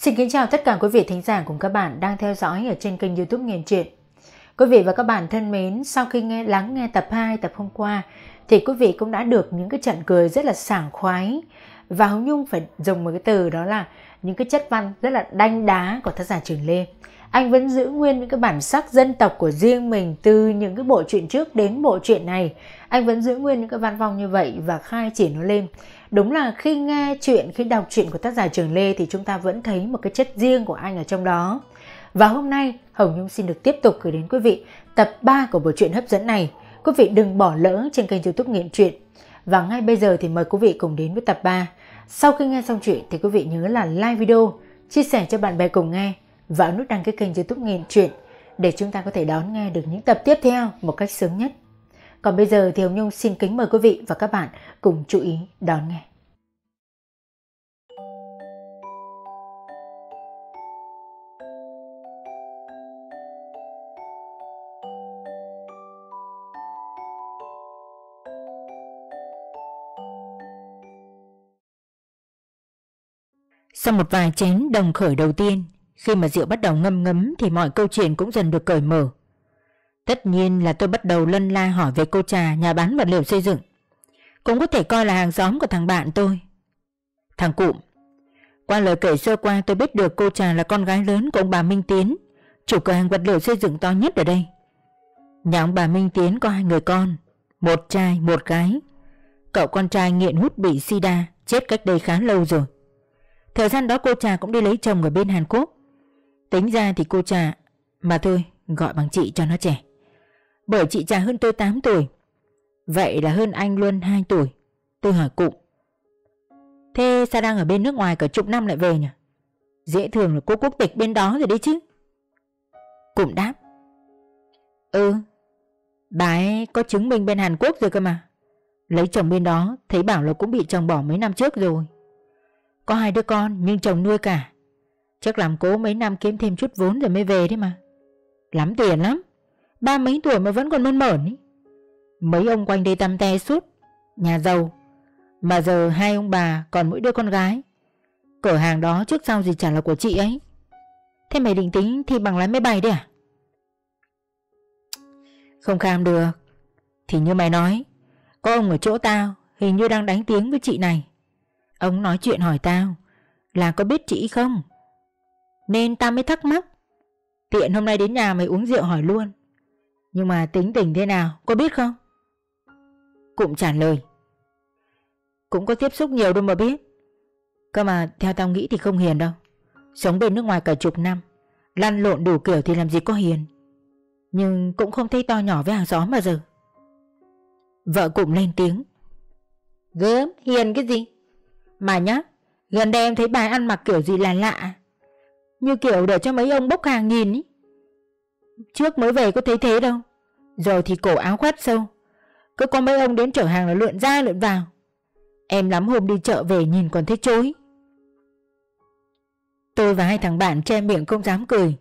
Xin kính chào tất cả quý vị thính giả cùng các bạn đang theo dõi ở trên kênh youtube Nghiền Truyện. Quý vị và các bạn thân mến, sau khi nghe lắng nghe tập 2 tập hôm qua thì quý vị cũng đã được những cái trận cười rất là sảng khoái và Hồng Nhung phải dùng một cái từ đó là những cái chất văn rất là đanh đá của tác giả Trường Lê. Anh vẫn giữ nguyên những cái bản sắc dân tộc của riêng mình từ những cái bộ truyện trước đến bộ truyện này. Anh vẫn giữ nguyên những cái văn vong như vậy và khai chỉ nó lên. Đúng là khi nghe chuyện, khi đọc chuyện của tác giả Trường Lê thì chúng ta vẫn thấy một cái chất riêng của anh ở trong đó. Và hôm nay Hồng Nhung xin được tiếp tục gửi đến quý vị tập 3 của bộ truyện hấp dẫn này. Quý vị đừng bỏ lỡ trên kênh youtube Nghiện Truyện. Và ngay bây giờ thì mời quý vị cùng đến với tập 3. Sau khi nghe xong chuyện thì quý vị nhớ là like video, chia sẻ cho bạn bè cùng nghe và nút đăng ký kênh youtube Nghiện Truyện để chúng ta có thể đón nghe được những tập tiếp theo một cách sớm nhất. Còn bây giờ thì Hồng Nhung xin kính mời quý vị và các bạn cùng chú ý đón nghe. Sau một vài chén đồng khởi đầu tiên, khi mà rượu bắt đầu ngâm ngấm thì mọi câu chuyện cũng dần được cởi mở. Tất nhiên là tôi bắt đầu lân la hỏi về cô trà nhà bán vật liệu xây dựng. Cũng có thể coi là hàng xóm của thằng bạn tôi. Thằng Cụm. Qua lời kể sơ qua tôi biết được cô trà là con gái lớn của ông bà Minh Tiến, chủ cửa hàng vật liệu xây dựng to nhất ở đây. Nhà ông bà Minh Tiến có hai người con, một trai, một gái. Cậu con trai nghiện hút bị sida, chết cách đây khá lâu rồi. Thời gian đó cô trà cũng đi lấy chồng ở bên Hàn Quốc. Tính ra thì cô trà, mà thôi, gọi bằng chị cho nó trẻ. Bởi chị già hơn tôi 8 tuổi. Vậy là hơn anh luôn 2 tuổi. Tôi hỏi cụ. Thế sao đang ở bên nước ngoài cả chục năm lại về nhỉ? Dễ thường là cô quốc tịch bên đó rồi đấy chứ. Cụm đáp. Ừ, bà ấy có chứng minh bên Hàn Quốc rồi cơ mà. Lấy chồng bên đó, thấy bảo là cũng bị chồng bỏ mấy năm trước rồi. Có hai đứa con nhưng chồng nuôi cả Chắc làm cố mấy năm kiếm thêm chút vốn rồi mới về đấy mà Lắm tiền lắm Ba mấy tuổi mà vẫn còn mơn mởn ý. Mấy ông quanh đây tăm te suốt, Nhà giàu. Mà giờ hai ông bà còn mỗi đứa con gái. Cửa hàng đó trước sau gì chả là của chị ấy. Thế mày định tính thi bằng lái máy bay đấy à? Không kham được. Thì như mày nói, Có ông ở chỗ tao, Hình như đang đánh tiếng với chị này. Ông nói chuyện hỏi tao, Là có biết chị không? Nên tao mới thắc mắc. Tiện hôm nay đến nhà mày uống rượu hỏi luôn. Nhưng mà tính tình thế nào cô biết không? Cũng trả lời. Cũng có tiếp xúc nhiều đâu mà biết. Cơ mà theo tao nghĩ thì không hiền đâu. Sống bên nước ngoài cả chục năm Lăn lộn đủ kiểu thì làm gì có hiền. Nhưng cũng không thấy to nhỏ với hàng xóm mà giờ. Vợ cũng lên tiếng. Gớm hiền cái gì? Mà nhá, gần đây em thấy bà ăn mặc kiểu gì là lạ. Như kiểu để cho mấy ông bốc hàng nhìn ý. Trước mới về có thấy thế đâu. Rồi thì cổ áo khoát sâu. Cứ có mấy ông đến chở hàng là lượn ra lượn vào. Em lắm hôm đi chợ về nhìn còn thấy chối. Tôi và hai thằng bạn che miệng không dám cười.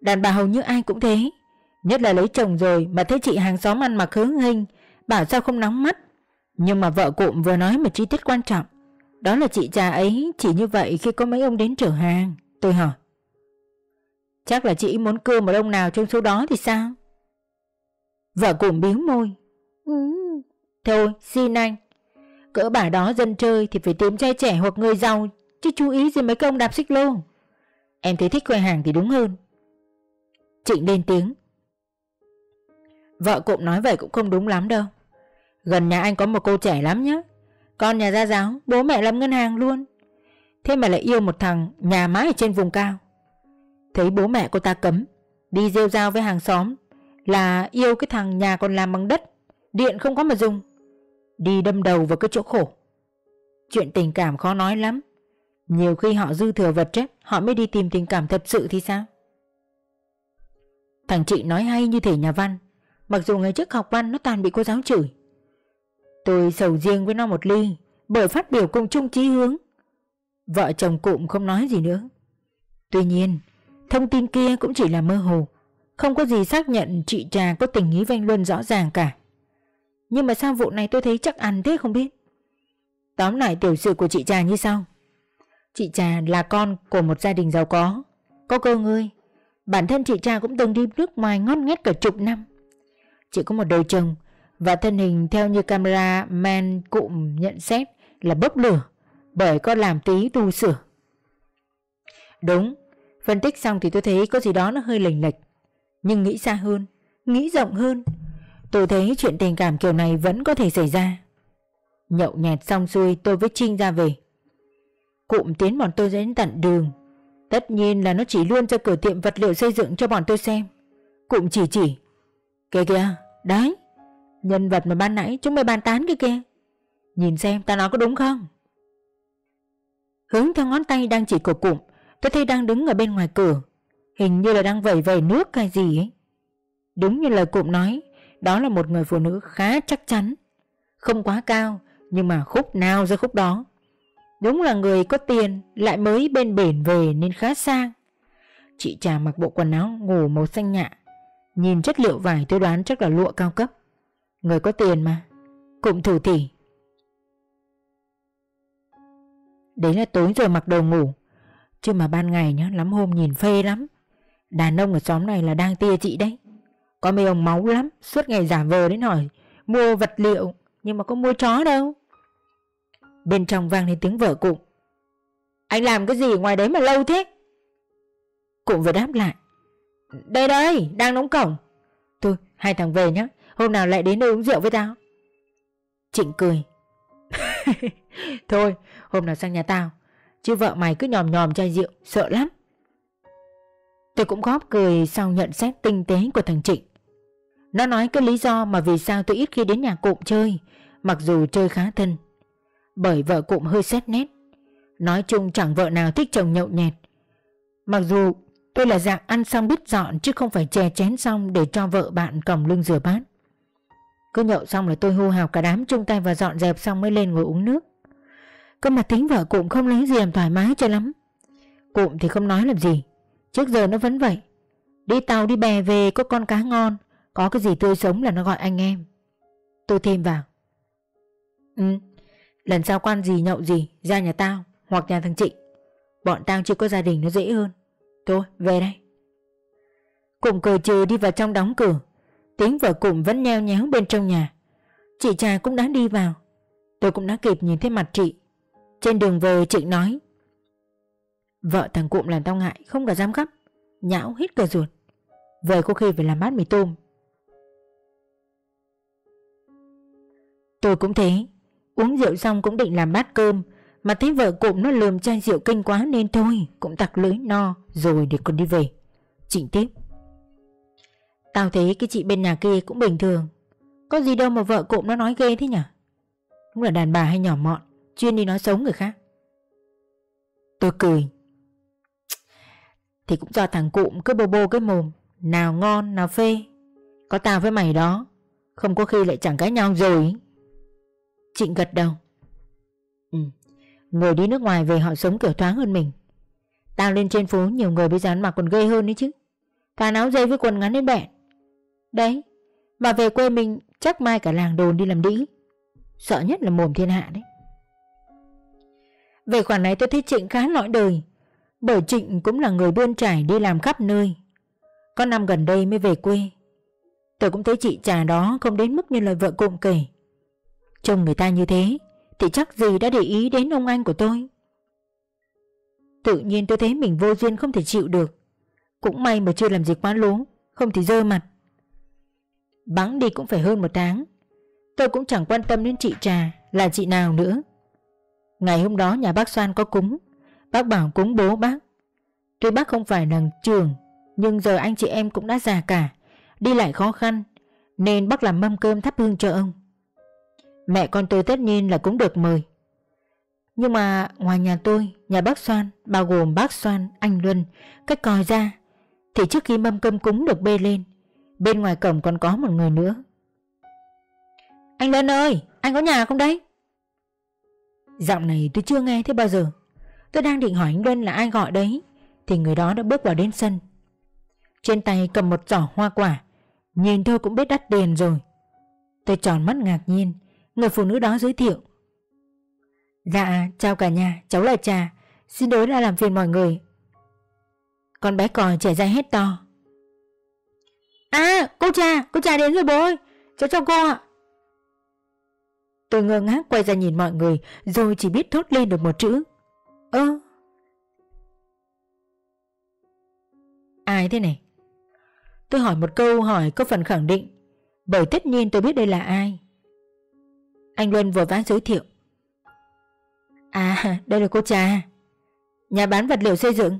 Đàn bà hầu như ai cũng thế. Nhất là lấy chồng rồi mà thấy chị hàng xóm ăn mặc hướng hình, bảo sao không nóng mắt. Nhưng mà vợ cụm vừa nói một chi tiết quan trọng. Đó là chị già ấy chỉ như vậy khi có mấy ông đến chở hàng Tôi hỏi Chắc là chị muốn cưa một ông nào trong số đó thì sao? Vợ cùng biếu môi. Ừ, Thôi xin anh. Cỡ bà đó dân chơi thì phải tìm trai trẻ hoặc người giàu Chứ chú ý gì mấy công đạp xích lô. Em thấy thích khoe hàng thì đúng hơn. Trịnh lên tiếng. Vợ cụm nói vậy cũng không đúng lắm đâu. Gần nhà anh có một cô trẻ lắm nhá. con nhà gia giáo, bố mẹ làm ngân hàng luôn. Thế mà lại yêu một thằng nhà mái ở trên vùng cao. Thấy bố mẹ cô ta cấm, đi rêu rao với hàng xóm là yêu cái thằng nhà còn làm bằng đất, điện không có mà dùng. Đi đâm đầu vào cái chỗ khổ. Chuyện tình cảm khó nói lắm. Nhiều khi họ dư thừa vật chất, họ mới đi tìm tình cảm thật sự thì sao? Thằng chị nói hay như thể nhà văn, mặc dù ngày trước học văn nó toàn bị cô giáo chửi. Tôi sầu riêng với nó một ly Bởi phát biểu cùng chung chí hướng Vợ chồng cụm không nói gì nữa Tuy nhiên Thông tin kia cũng chỉ là mơ hồ. Không có gì xác nhận chị trà có tình ý vanh luân rõ ràng cả. Nhưng mà sao vụ này tôi thấy chắc ăn thế không biết? Tóm lại tiểu sự của chị trà như sau. Chị Trà là con của một gia đình giàu có. Có cơ ngơi. Bản thân chị Trà cũng từng đi nước ngoài ngon nghét cả chục năm. Chị có một đời chồng Và thân hình theo như camera man cụm nhận xét là bốc lửa Bởi có làm tí tu sửa. Đúng. Phân tích xong thì tôi thấy có gì đó nó hơi lệch lệch. Nhưng nghĩ xa hơn Nghĩ rộng hơn. Tôi thấy chuyện tình cảm kiểu này vẫn có thể xảy ra. Nhậu nhẹt xong xuôi tôi với Trinh ra về. Cụm tiến bọn tôi đến tận đường. Tất nhiên là nó chỉ luôn ra cửa tiệm vật liệu xây dựng cho bọn tôi xem. Cụm chỉ chỉ Kìa kìa, đấy Nhân vật mà ban nãy chúng mày bàn tán kia kìa. Nhìn xem ta nói có đúng không? Hướng theo ngón tay đang chỉ của cụm Tôi thấy đang đứng ở bên ngoài cửa. Hình như là đang vẩy vẩy nước hay gì ấy. Đúng như lời cụm nói, Đó là một người phụ nữ khá chắc chắn. Không quá cao, Nhưng mà khúc nào ra khúc đó. Đúng là người có tiền, Lại mới bên bển về nên khá sang. Chị trà mặc bộ quần áo ngủ màu xanh nhạ. Nhìn chất liệu vải tôi đoán chắc là lụa cao cấp. Người có tiền mà. Cụm thủ tỉ Đấy là tối rồi mặc đồ ngủ. Chứ mà ban ngày nhá, Lắm hôm nhìn phê lắm. Đàn ông ở xóm này là đang tia chị đấy. Có mấy ông máu lắm, Suốt ngày giả vờ đến hỏi, Mua vật liệu, Nhưng mà có mua chó đâu? Bên trong vang lên tiếng vợ cụ Anh làm cái gì ngoài đấy mà lâu thế? Cụ vừa đáp lại, Đây đây, đang đóng cổng. Thôi, hai thằng về nhá, Hôm nào lại đến đây uống rượu với tao. Trịnh cười. cười, Thôi, hôm nào sang nhà tao Chứ vợ mày cứ nhòm nhòm chai rượu, Sợ lắm. Tôi cũng góp cười sau nhận xét tinh tế của thằng Trịnh. Nó nói cái lý do mà vì sao tôi ít khi đến nhà cụm chơi, Mặc dù chơi khá thân. Bởi vợ cụm hơi xét nét. Nói chung chẳng vợ nào thích chồng nhậu nhẹt. Mặc dù tôi là dạng ăn xong biết dọn Chứ không phải chè chén xong để cho vợ bạn còng lưng rửa bát. Cứ nhậu xong là tôi hô hào cả đám chung tay và dọn dẹp xong mới lên ngồi uống nước. Cơ mà tính vợ cụm không lấy gì làm thoải mái cho lắm. Cụm thì không nói làm gì. Trước giờ nó vẫn vậy. Đi tàu đi bè về có con cá ngon, Có cái gì tươi sống là nó gọi anh em. Tôi thêm vào. Ừ Lần sau quan gì nhậu gì, Ra nhà tao hoặc nhà thằng Trịnh Bọn tao chưa có gia đình nó dễ hơn. Thôi, về đây. Cụm cười trừ đi vào trong đóng cửa. Tiếng vợ cụm vẫn nheo nhéo bên trong nhà. Chị trà cũng đã đi vào. Tôi cũng đã kịp nhìn thấy mặt chị. Trên đường về Trịnh nói, Vợ thằng cụm làm tao ngại, Không cả dám gấp Nhão hít cờ ruột, Về có khi phải làm bát mì tôm. Tôi cũng thế, Uống rượu xong cũng định làm bát cơm, Mà thấy vợ cụm nó lườm chai rượu kinh quá Nên thôi, cũng tặc lưỡi no, Rồi để con đi về. Trịnh tiếp, Tao thấy cái chị bên nhà kia cũng bình thường, Có gì đâu mà vợ cụm nó nói ghê thế nhỉ Cũng là đàn bà hay nhỏ mọn. Chuyên đi nói xấu người khác. Tôi cười. Thì cũng do thằng cụm cứ bô bô cái mồm, Nào ngon, nào phê. Có tao với mày đó, Không có khi lại chẳng cãi nhau rồi. Trịnh gật đầu. Ừ Người đi nước ngoài về họ sống kiểu thoáng hơn mình. Tao lên trên phố nhiều người bây giờ ăn mặc còn ghê hơn đấy chứ. Toàn áo dây với quần ngắn đến bẹn. Đấy, Mà về quê mình chắc mai cả làng đồn đi làm đĩ. Sợ nhất là mồm thiên hạ đấy. Về khoản này tôi thấy Trịnh khá lõi đời, bởi Trịnh cũng là người bươn trải đi làm khắp nơi. Có năm gần đây mới về quê. Tôi cũng thấy chị trà đó không đến mức như lời vợ cụm kể. Trông người ta như thế, Thì chắc gì đã để ý đến ông anh của tôi. Tự nhiên tôi thấy mình vô duyên không thể chịu được. Cũng may mà chưa làm gì quá lố, Không thì rơi mặt. Bắn đi cũng phải hơn một tháng. Tôi cũng chẳng quan tâm đến chị trà Là chị nào nữa. Ngày hôm đó nhà bác Soan có cúng. Bác bảo cúng bố bác. Tuy bác không phải là trường Nhưng giờ anh chị em cũng đã già cả Đi lại khó khăn Nên bác làm mâm cơm thắp hương cho ông. Mẹ con tôi tất nhiên là cũng được mời. Nhưng mà ngoài nhà tôi Nhà bác Soan Bao gồm bác Soan, anh Luân Cách còi ra Thì trước khi mâm cơm cúng được bê lên Bên ngoài cổng còn có một người nữa. Anh Luân ơi Anh có nhà không đấy? Giọng này tôi chưa nghe thế bao giờ. Tôi đang định hỏi anh Luân là ai gọi đấy. Thì người đó đã bước vào đến sân. Trên tay cầm một giỏ hoa quả. Nhìn thôi cũng biết đắt tiền rồi. Tôi tròn mắt ngạc nhiên. Người phụ nữ đó giới thiệu. Dạ chào cả nhà. Cháu là Trà. Xin lỗi đã làm phiền mọi người. Con bé còi trẻ ra hết to. À cô cha Cô cha đến rồi bố ơi. Cháu cho cô ạ. Tôi ngơ ngác quay ra nhìn mọi người, Rồi chỉ biết thốt lên được một chữ. Ơ. Ai thế này? Tôi hỏi một câu hỏi có phần khẳng định, Bởi tất nhiên tôi biết đây là ai. Anh Luân vội vã giới thiệu. À đây là cô cha. Nhà bán vật liệu xây dựng.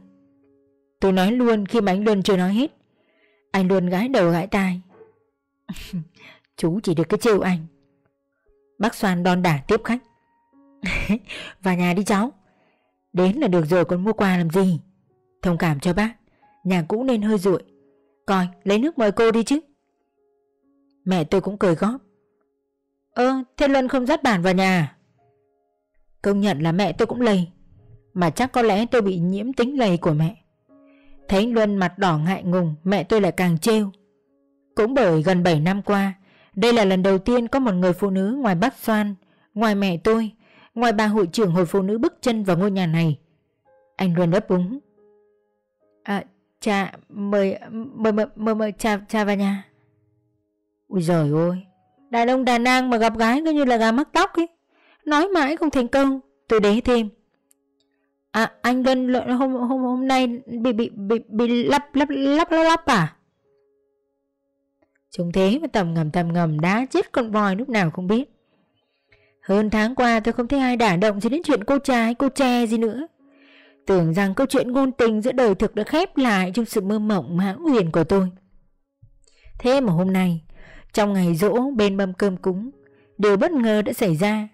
Tôi nói luôn khi mà anh Luân chưa nói hết. Anh Luân gái đầu gãi tai. Chú chỉ được cái trêu anh. Bác Soan đon đả tiếp khách. Vào nhà đi cháu. Đến là được rồi, còn mua quà làm gì? Thông cảm cho bác, Nhà cũ nên hơi rụi. Coi, lấy nước mời cô đi chứ. Mẹ tôi cũng cười góp. Ơ, thế Luân không dắt bản vào nhà? Công nhận là mẹ tôi cũng lầy, Mà chắc có lẽ tôi bị nhiễm tính lầy của mẹ. Thấy Luân mặt đỏ ngại ngùng, Mẹ tôi lại càng trêu. Cũng bởi gần 7 năm qua đây là lần đầu tiên có một người phụ nữ ngoài bác Soan Ngoài mẹ tôi Ngoài bà hội trưởng hội phụ nữ bước chân vào ngôi nhà này. Anh Luân ấp úng. À cha mời mời mời mời, mời cha cha vào nhà. Ui giời ơi Đàn ông đàn nàng mà gặp gái cứ như là gà mắc tóc ấy. Nói mãi không thành công Tôi đế thêm. À anh Luân hôm hôm hôm nay bị bị bị bị lắp lắp lắp lắp lắp à? Chúng thế mà tầm ngầm tầm ngầm đã chết con voi lúc nào không biết. Hơn tháng qua tôi không thấy ai đả động gì đến chuyện cô trai hay cô tre gì nữa. Tưởng rằng câu chuyện ngôn tình giữa đời thực đã khép lại trong sự mơ mộng hão huyền của tôi. Thế mà hôm nay, trong ngày dỗ bên mâm cơm cúng, điều bất ngờ đã xảy ra.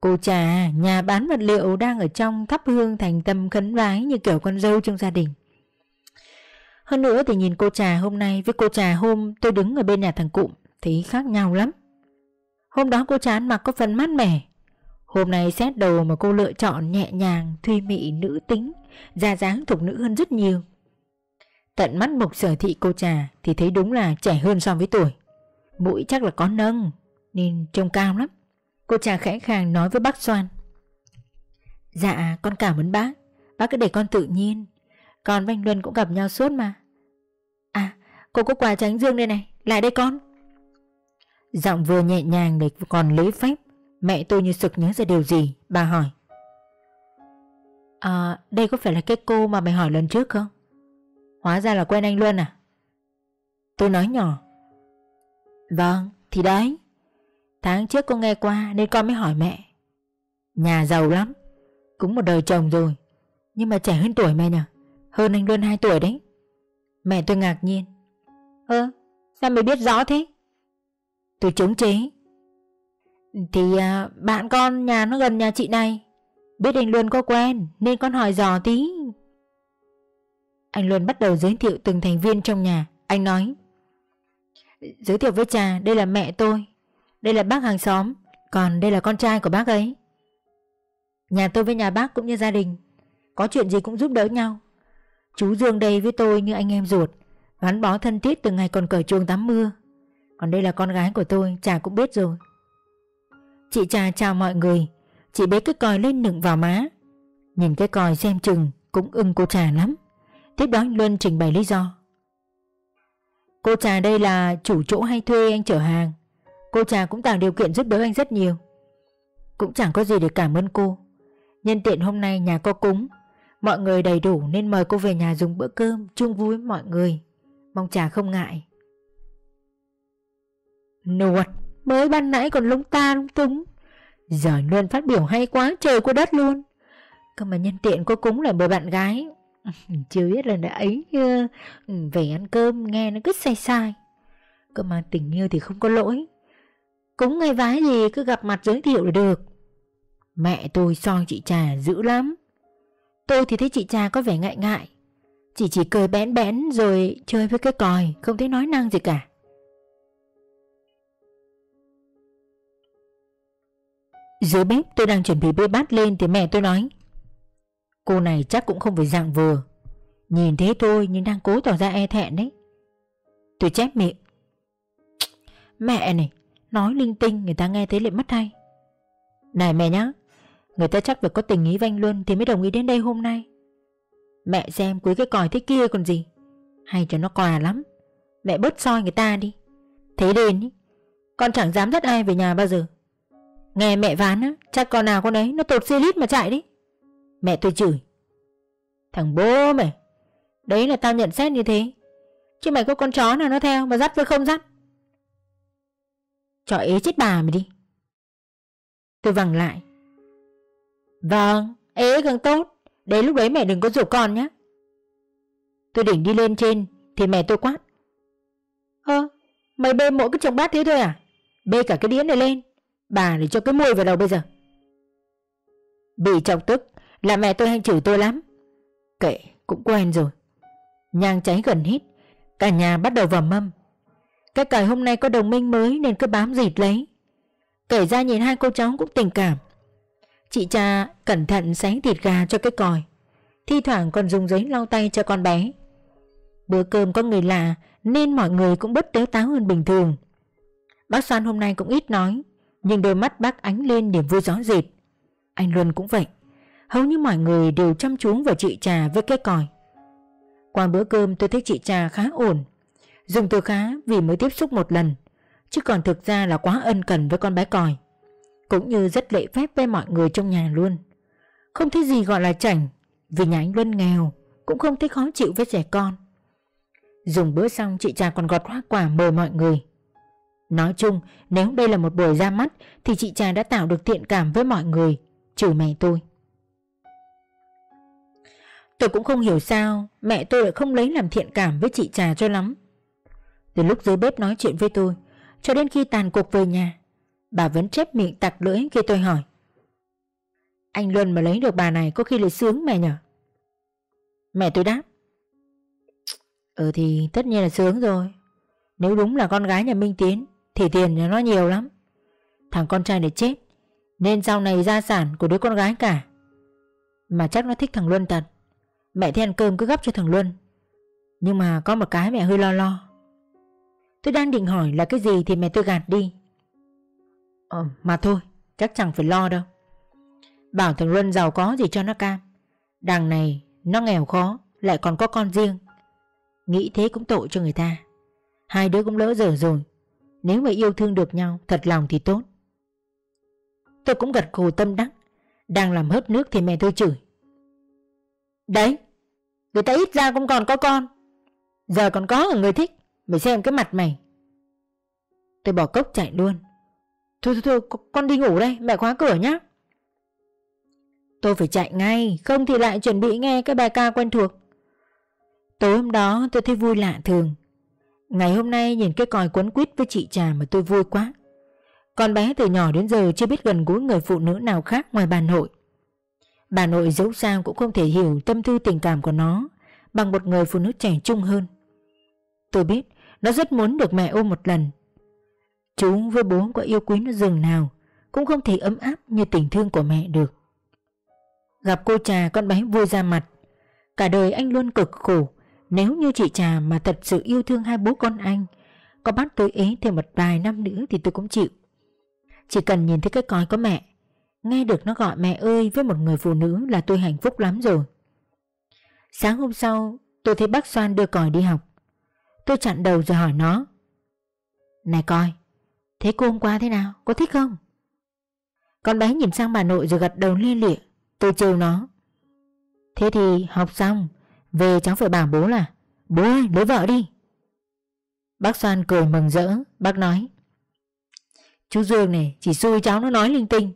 Cô trà nhà bán vật liệu đang ở trong thắp hương thành tâm khấn vái như kiểu con dâu trong gia đình. Hơn nữa thì nhìn cô trà hôm nay với cô trà hôm tôi đứng ở bên nhà thằng Cụm thì khác nhau lắm. Hôm đó cô trà ăn mặc có phần mát mẻ. Hôm nay xét đồ mà cô lựa chọn nhẹ nhàng, thuy mị, nữ tính, da dáng thục nữ hơn rất nhiều. Tận mắt mục sở thị cô trà thì thấy đúng là trẻ hơn so với tuổi. Mũi chắc là có nâng nên trông cao lắm. Cô trà khẽ khàng nói với bác Soan Dạ con cảm ơn bác Bác cứ để con tự nhiên con và anh Luân cũng gặp nhau suốt mà. À cô có quà tránh dương đây này. Lại đây con. Giọng vừa nhẹ nhàng để còn lấy phép, Mẹ tôi như sực nhớ ra điều gì, Bà hỏi. À đây có phải là cái cô mà mày hỏi lần trước không? Hóa ra là quen anh Luân à? Tôi nói nhỏ. Vâng thì đấy. Tháng trước con nghe qua nên con mới hỏi mẹ. Nhà giàu lắm, Cũng một đời chồng rồi, Nhưng mà trẻ hơn tuổi mẹ nhỉ? Hơn anh Luân 2 tuổi đấy. Mẹ tôi ngạc nhiên. Ơ sao mày biết rõ thế? Tôi chống chế. Thì à, bạn con nhà nó gần nhà chị này. Biết anh Luân có quen Nên con hỏi dò tí. Anh Luân bắt đầu giới thiệu từng thành viên trong nhà. Anh nói Giới thiệu với cha đây là mẹ tôi. Đây là bác hàng xóm. Còn đây là con trai của bác ấy. Nhà tôi với nhà bác cũng như gia đình. Có chuyện gì cũng giúp đỡ nhau. Chú Dương đây với tôi như anh em ruột. Gắn bó thân thiết từ ngày còn cởi chuồng tắm mưa. Còn đây là con gái của tôi Chả cũng biết rồi. Chị trà chào mọi người. Chị bế cái còi lên nựng vào má. Nhìn cái còi xem chừng, Cũng ưng cô trà lắm. Tiếp đó anh Luân trình bày lý do. Cô trà đây là chủ chỗ hay thuê anh chở hàng. Cô trà cũng tạo điều kiện giúp đỡ anh rất nhiều. Cũng chẳng có gì để cảm ơn cô. Nhân tiện hôm nay nhà có cúng Mọi người đầy đủ nên mời cô về nhà dùng bữa cơm, chung vui mọi người. Mong trà không ngại. Nuột, Mới ban nãy còn lúng ta lúng túng. Giờ luôn, phát biểu hay quá, trời của đất luôn. Cơ mà nhân tiện cô cúng lại mời bạn gái. Chưa biết là đã ấy ờ, Về ăn cơm nghe nó cứ sai sai. Cơ mà tình yêu thì không có lỗi. Cúng ngay vái gì cứ gặp mặt giới thiệu là được. Mẹ tôi soi chị trà dữ lắm. Tôi thì thấy chị trà có vẻ ngại ngại. Chị chỉ cười bẽn bẽn rồi chơi với cái còi, Không thấy nói năng gì cả. Dưới bếp tôi đang chuẩn bị bê bát lên Thì mẹ tôi nói, Cô này chắc cũng không phải dạng vừa. Nhìn thế thôi nhưng đang cố tỏ ra e thẹn đấy. Tôi chép miệng, Mẹ này, Nói linh tinh người ta nghe thấy lại mất hay. Này mẹ nhá Người ta chắc phải có tình ý vanh luôn Thì mới đồng ý đến đây hôm nay. Mẹ xem quý cái còi thế kia còn gì. Hay cho nó quà lắm. Mẹ bớt soi người ta đi. Thế đến ý, Con chẳng dám dắt ai về nhà bao giờ. Nghe mẹ ván á, Chắc con nào con ấy nó tột xe lít mà chạy đi. Mẹ tôi chửi. Thằng bố mày, Đấy là tao nhận xét như thế. Chứ mày có con chó nào nó theo mà dắt với không dắt. Cho ế chết bà mày đi. Tôi vẳng lại. Vâng Ế càng tốt. Đến lúc đấy mẹ đừng có rủ con nhé Tôi định đi lên trên, Thì mẹ tôi quát. Ơ mày bê mỗi cái chồng bát thế thôi à? Bê cả cái đĩa này lên. Bà để cho cái môi vào đầu bây giờ. Bị chọc tức, Là mẹ tôi hay chửi tôi lắm. Kệ, cũng quen rồi. Nhang cháy gần hết Cả nhà bắt đầu vào mâm. Cái cải hôm nay có đồng minh mới Nên cứ bám dịt lấy. Kể ra nhìn hai cô cháu cũng tình cảm. Chị cha cẩn thận xé thịt gà cho cái còi. Thi thoảng còn dùng giấy lau tay cho con bé. Bữa cơm có người lạ, Nên mọi người cũng bớt tếu táo hơn bình thường. Bác Soan hôm nay cũng ít nói, Nhưng đôi mắt bác ánh lên niềm vui gió dịp. Anh Luân cũng vậy. Hầu như mọi người đều chăm chú vào chị trà với cái còi. Qua bữa cơm tôi thấy chị trà khá ổn. Dùng từ khá vì mới tiếp xúc một lần, Chứ còn thực ra là quá ân cần với con bé còi. Cũng như rất lễ phép với mọi người trong nhà luôn. Không thấy gì gọi là chảnh, Vì nhà anh Luân nghèo, Cũng không thấy khó chịu với trẻ con. Dùng bữa xong, chị trà còn gọt hoa quả mời mọi người. Nói chung, nếu đây là một buổi ra mắt, Thì chị trà đã tạo được thiện cảm với mọi người, Trừ mẹ tôi. Tôi cũng không hiểu sao Mẹ tôi lại không lấy làm thiện cảm với chị trà cho lắm. Từ lúc dưới bếp nói chuyện với tôi, Cho đến khi tàn cuộc về nhà Bà vẫn chép miệng tặc lưỡi khi tôi hỏi. Anh Luân mà lấy được bà này có khi lại sướng mẹ nhở? Mẹ tôi đáp. Ừ thì tất nhiên là sướng rồi. Nếu đúng là con gái nhà Minh Tiến, Thì tiền nhà nó nhiều lắm. Thằng con trai này chết, Nên sau này gia sản của đứa con gái cả. Mà chắc nó thích thằng Luân thật. Mẹ thì ăn cơm cứ gấp cho thằng Luân. Nhưng mà có một cái mẹ hơi lo lo. Tôi đang định hỏi là cái gì thì mẹ tôi gạt đi. Ờ mà thôi, Chắc chẳng phải lo đâu. Bảo thằng Luân giàu có gì cho nó cam. Đằng này, nó nghèo khó, Lại còn có con riêng. Nghĩ thế cũng tội cho người ta. Hai đứa cũng lỡ dở rồi. Nếu mà yêu thương được nhau, Thật lòng thì tốt. Tôi cũng gật gù tâm đắc. Đang làm hớt nước thì mẹ tôi chửi. Đấy, Người ta ít ra cũng còn có con. Giờ còn có người thích, Mày xem cái mặt mày. Tôi bỏ cốc chạy luôn. Thôi thôi thôi, con đi ngủ đây, Mẹ khóa cửa nhá. Tôi phải chạy ngay, Không thì lại chuẩn bị nghe cái bài ca quen thuộc. Tối hôm đó tôi thấy vui lạ thường. Ngày hôm nay nhìn cái còi quấn quýt với chị trà mà tôi vui quá. Con bé từ nhỏ đến giờ chưa biết gần gũi người phụ nữ nào khác ngoài bà nội. Bà nội dẫu sao cũng không thể hiểu tâm tư tình cảm của nó Bằng một người phụ nữ trẻ trung hơn. Tôi biết, nó rất muốn được mẹ ôm một lần Chú với bố có yêu quý nó rừng nào, Cũng không thể ấm áp như tình thương của mẹ được. Gặp cô trà con bé vui ra mặt, Cả đời anh luôn cực khổ. Nếu như chị trà mà thật sự yêu thương hai bố con anh, Có bắt tôi ế thêm một vài năm nữa thì tôi cũng chịu. Chỉ cần nhìn thấy cái còi có mẹ, Nghe được nó gọi mẹ ơi với một người phụ nữ là tôi hạnh phúc lắm rồi. Sáng hôm sau, tôi thấy bác Soan đưa còi đi học. Tôi chặn đầu rồi hỏi nó, Này coi Thế cô hôm qua thế nào? Có thích không? Con bé nhìn sang bà nội rồi gật đầu lia lịa. Tôi trêu nó. Thế thì học xong, Về cháu phải bảo bố là, Bố ơi, lấy vợ đi. Bác Soan cười mừng rỡ. Bác nói, Chú Dương này, chỉ xui cháu nó nói linh tinh.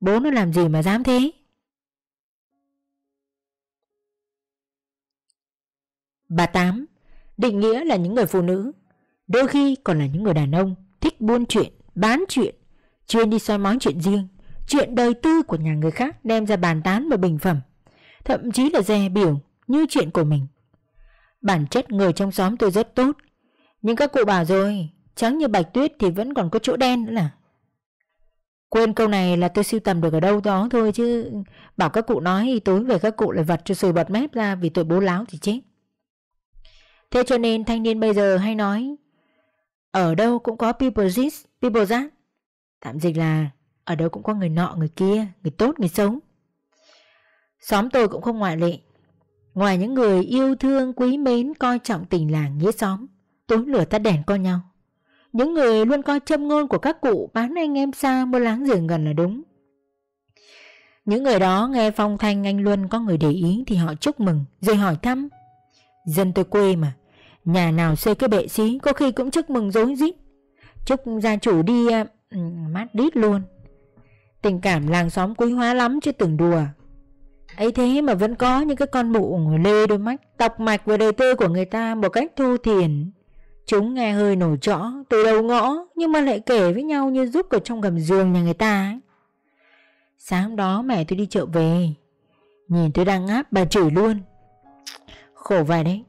Bố nó làm gì mà dám thế? Bà Tám, Định nghĩa là những người phụ nữ, Đôi khi còn là những người đàn ông buôn chuyện, bán chuyện Chuyên đi soi mói chuyện riêng Chuyện đời tư của nhà người khác Đem ra bàn tán và bình phẩm Thậm chí là dè biểu như chuyện của mình. Bản chất người trong xóm tôi rất tốt Nhưng các cụ bảo rồi Trắng như bạch tuyết thì vẫn còn có chỗ đen nữa là Quên câu này là tôi siêu tầm được ở đâu đó thôi chứ Bảo các cụ nói thì tối về các cụ lại vặt cho sùi bật mép ra Vì tôi bố láo thì chết. Thế cho nên thanh niên bây giờ hay nói ở đâu cũng có people this, people that. Tạm dịch là Ở đâu cũng có người nọ người kia Người tốt người xấu. Xóm tôi cũng không ngoại lệ. Ngoài những người yêu thương quý mến Coi trọng tình làng nghĩa xóm Tối lửa tắt đèn coi nhau. Những người luôn coi châm ngôn của các cụ Bán anh em xa mua láng giềng gần là đúng. Những người đó nghe phong thanh anh Luân có người để ý Thì họ chúc mừng Rồi hỏi thăm. Dân tôi quê mà Nhà nào xây cái bệ xí Có khi cũng chúc mừng dối rít. Chúc gia chủ đi uh, mát đít luôn. Tình cảm làng xóm quý hóa lắm chứ từng đùa. Ấy thế mà vẫn có những cái con mụ ngồi lê đôi mắt Tọc mạch về đời tư của người ta một cách thu thiền. Chúng nghe hơi nổi trõ từ đầu ngõ Nhưng mà lại kể với nhau như giúp ở trong gầm giường nhà người ta. Ấy. Sáng đó mẹ tôi đi chợ về. Nhìn tôi đang áp bà chửi luôn. Khổ vậy đấy.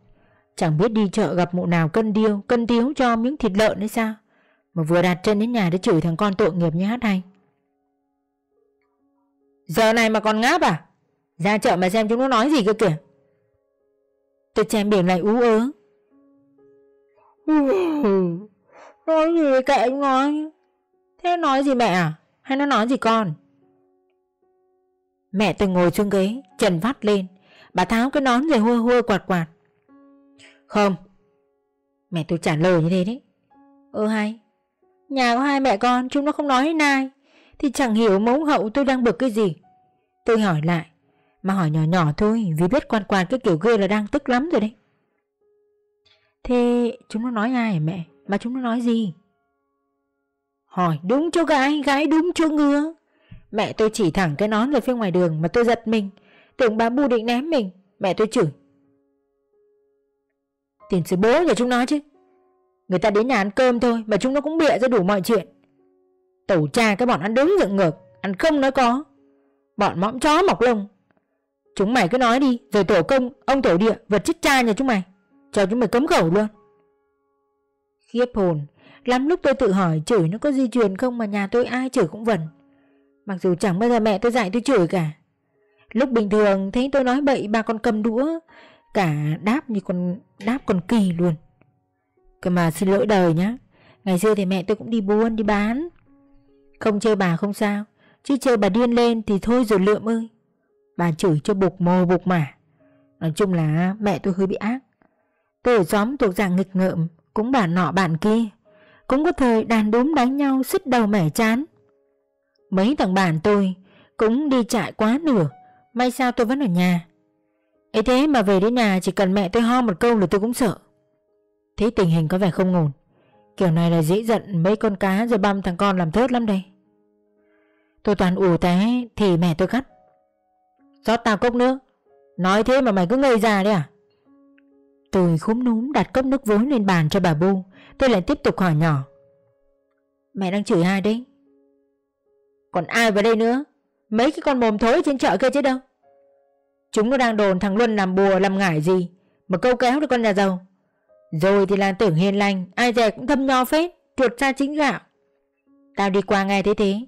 Chẳng biết đi chợ gặp mụ nào cân điêu Cân tiếu cho miếng thịt lợn hay sao? Mà vừa đặt chân đến nhà để chửi thằng con tội nghiệp như hát hay. Giờ này mà còn ngáp à? Ra chợ mà xem chúng nó nói gì cơ kìa. Tôi chém biển lại ú ớ. Nói gì kệ anh nói Thế nói gì mẹ à? Hay nó nói gì con? Mẹ tôi ngồi xuống ghế Trần vắt lên. Bà tháo cái nón rồi hôi hôi quạt quạt không. Mẹ tôi trả lời như thế đấy. Ơ hay, Nhà có hai mẹ con, chúng nó không nói hết ai, Thì chẳng hiểu mẫu hậu tôi đang bực cái gì. Tôi hỏi lại, Mà hỏi nhỏ nhỏ thôi, Vì biết quan quan cái kiểu ghê là đang tức lắm rồi đấy. Thế chúng nó nói ai hả mẹ? Mà chúng nó nói gì? Hỏi đúng cho gái Gái đúng cho ngứa. Mẹ tôi chỉ thẳng cái nón rồi phía ngoài đường Mà tôi giật mình. Tưởng bà bu định ném mình. Mẹ tôi chửi Tiền sư bố nhà chúng nó chứ. Người ta đến nhà ăn cơm thôi Mà chúng nó cũng bịa ra đủ mọi chuyện. Tẩu cha cái bọn ăn đứng dựng ngược, Ăn không nói có. Bọn mõm chó mọc lông. Chúng mày cứ nói đi Rồi tổ công, Ông tổ địa, Vật chết cha nhà chúng mày. Cho chúng mày cấm khẩu luôn. Khiếp hồn. Lắm lúc tôi tự hỏi chửi nó có di truyền không Mà nhà tôi ai chửi cũng vần. Mặc dù chẳng bao giờ mẹ tôi dạy tôi chửi cả. Lúc bình thường, thấy tôi nói bậy bà còn cầm đũa. Cả đáp như con, đáp con kỳ luôn. Cơ mà xin lỗi đời nhá. Ngày xưa thì mẹ tôi cũng đi buôn, đi bán. Không chơi bà không sao. Chứ chơi bà điên lên thì thôi rồi lượm ơi. Bà chửi cho bục mồ bục mả. Nói chung là mẹ tôi hơi bị ác. Tôi ở xóm thuộc dạng nghịch ngợm, Cũng bà nọ bạn kia. Cũng có thời đàn đốm đánh nhau Xích đầu mẻ chán. Mấy thằng bạn tôi Cũng đi chạy quá nửa. May sao tôi vẫn ở nhà ấy thế mà về đến nhà chỉ cần mẹ tôi ho một câu là tôi cũng sợ. Thấy tình hình có vẻ không ổn. Kiểu này là dễ giận mấy con cá rồi băm thằng con làm thớt lắm đây. Tôi toàn ủ té, thì mẹ tôi cắt rót tao cốc nước. Nói thế mà mày cứ ngây ra đấy à? Tôi khúm núm đặt cốc nước vối lên bàn cho bà Bu. Tôi lại tiếp tục hỏi nhỏ. Mẹ đang chửi ai đấy? Còn ai vào đây nữa? Mấy cái con mồm thối trên chợ kia chứ đâu? Chúng nó đang đồn thằng Luân làm bùa, làm ngải gì? Mà câu kéo được con nhà giàu. Rồi thì là tưởng hiền lành, Ai dè cũng thâm nho phết Chuột ra chính gạo. Tao đi qua nghe thế thế.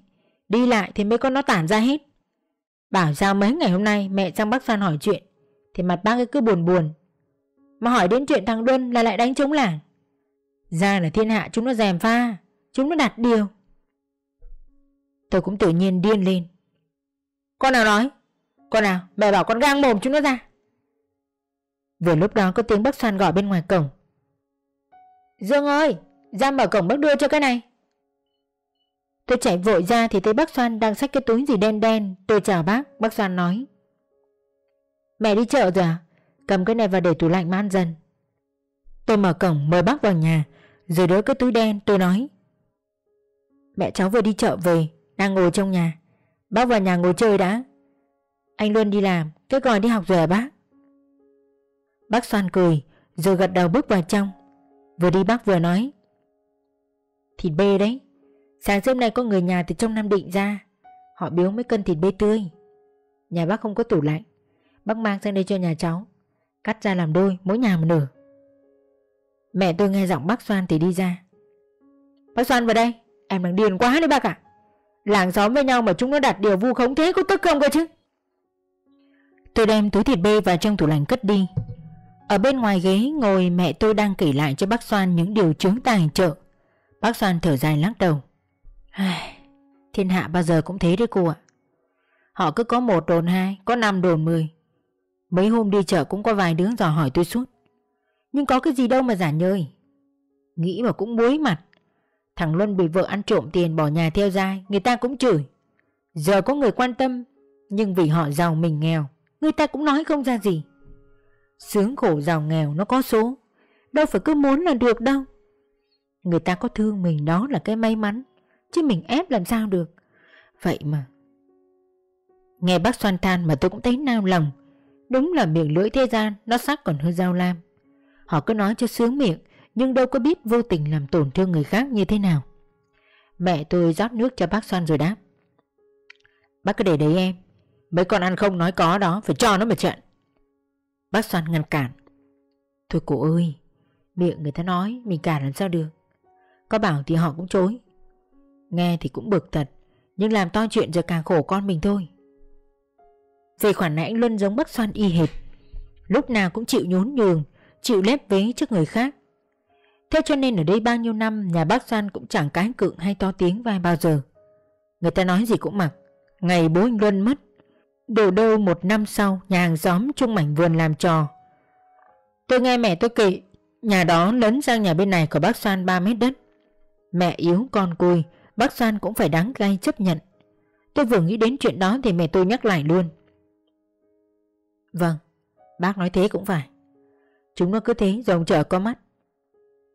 Đi lại thì mấy con nó tản ra hết. Bảo sao mấy ngày hôm nay mẹ sang bác San hỏi chuyện, Thì mặt bác ấy cứ buồn buồn. Mà hỏi đến chuyện thằng Luân là lại đánh chống làng. Ra là thiên hạ chúng nó dèm pha, Chúng nó đặt điều. Tôi cũng tự nhiên điên lên. Con nào nói? Con nào, mẹ bảo con gang mồm chúng nó ra. Vừa lúc đó có tiếng bác Soan gọi bên ngoài cổng. Dương ơi Ra mở cổng bác đưa cho cái này. Tôi chạy vội ra thì thấy bác Soan đang xách cái túi gì đen đen. Tôi chào bác Bác Soan nói. Mẹ đi chợ rồi à? Cầm cái này vào để tủ lạnh mà ăn dần. Tôi mở cổng mời bác vào nhà, Rồi đỡ cái túi đen, tôi nói. Mẹ cháu vừa đi chợ về, Đang ngồi trong nhà. Bác vào nhà ngồi chơi đã. Anh luôn đi làm, Cái gọi đi học rồi à bác? Bác xoan cười, Rồi gật đầu bước vào trong. Vừa đi bác vừa nói, Thịt bê đấy, Sáng sớm nay có người nhà từ trong Nam Định ra, Họ biếu mấy cân thịt bê tươi. Nhà bác không có tủ lạnh, Bác mang sang đây cho nhà cháu, Cắt ra làm đôi, mỗi nhà một nửa. Mẹ tôi nghe giọng bác Soan thì đi ra. Bác Soan vào đây, Em đang điên quá đấy bác ạ. Làng xóm với nhau mà chúng nó đặt điều vu khống thế có tức không cơ chứ? Tôi đem túi thịt bê vào trong tủ lạnh cất đi. Ở bên ngoài ghế ngồi mẹ tôi đang kể lại cho bác Soan những điều chướng tài chợ Bác Soan thở dài lắc đầu. Thiên hạ bao giờ cũng thế đấy cô ạ. Họ cứ có một đồn hai, Có năm đồn mười. Mấy hôm đi chợ cũng có vài đứa dò hỏi tôi suốt. Nhưng có cái gì đâu mà giả nhơi. Nghĩ mà cũng muối mặt. Thằng Luân bị vợ ăn trộm tiền bỏ nhà theo dai, Người ta cũng chửi. Giờ có người quan tâm, Nhưng vì họ giàu mình nghèo. Người ta cũng nói không ra gì. Sướng khổ giàu nghèo nó có số. Đâu phải cứ muốn là được đâu. Người ta có thương mình đó là cái may mắn, Chứ mình ép làm sao được. Vậy mà, Nghe bác xoan than mà tôi cũng thấy nao lòng. Đúng là miệng lưỡi thế gian, Nó sắc còn hơn dao lam. Họ cứ nói cho sướng miệng, Nhưng đâu có biết vô tình làm tổn thương người khác như thế nào. Mẹ tôi rót nước cho bác xoan rồi đáp. Bác cứ để đấy em. Mấy con ăn không nói có đó, Phải cho nó một trận. Bác xoan ngăn cản. Thôi cô ơi, Miệng người ta nói, Mình cản làm sao được? Có bảo thì họ cũng chối. Nghe thì cũng bực thật, Nhưng làm to chuyện giờ càng khổ con mình thôi. Về khoản này anh Luân giống bác xoan y hệt. Lúc nào cũng chịu nhún nhường, Chịu lép vế trước người khác. Thế cho nên ở đây bao nhiêu năm, Nhà bác xoan cũng chẳng cái cựng hay to tiếng vai bao giờ. Người ta nói gì cũng mặc, Ngày bố anh Luân mất Đồ đâu một năm sau, Nhà hàng xóm chung mảnh vườn làm trò. Tôi nghe mẹ tôi kỵ Nhà đó lớn sang nhà bên này của bác Soan 3 mét đất. Mẹ yếu, con cùi Bác Soan cũng phải đáng gay chấp nhận. Tôi vừa nghĩ đến chuyện đó Thì mẹ tôi nhắc lại luôn. Vâng Bác nói thế cũng phải. Chúng nó cứ thế, rồng trở có mắt.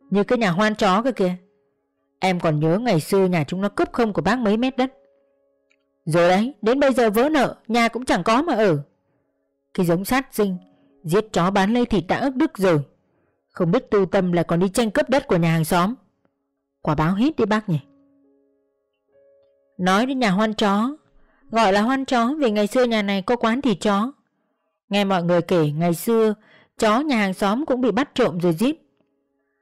Như cái nhà hoan chó kia kìa. Em còn nhớ ngày xưa nhà chúng nó cướp không của bác mấy mét đất? Rồi đấy, Đến bây giờ vỡ nợ, Nhà cũng chẳng có mà ở. Cái giống sát sinh, Giết chó bán lây thịt đã ức đức rồi. Không biết tu tâm là còn đi tranh cướp đất của nhà hàng xóm. Quả báo hết đi bác nhỉ. Nói đến nhà hoan chó, Gọi là hoan chó vì ngày xưa nhà này có quán thịt chó. Nghe mọi người kể ngày xưa, Chó nhà hàng xóm cũng bị bắt trộm rồi giết.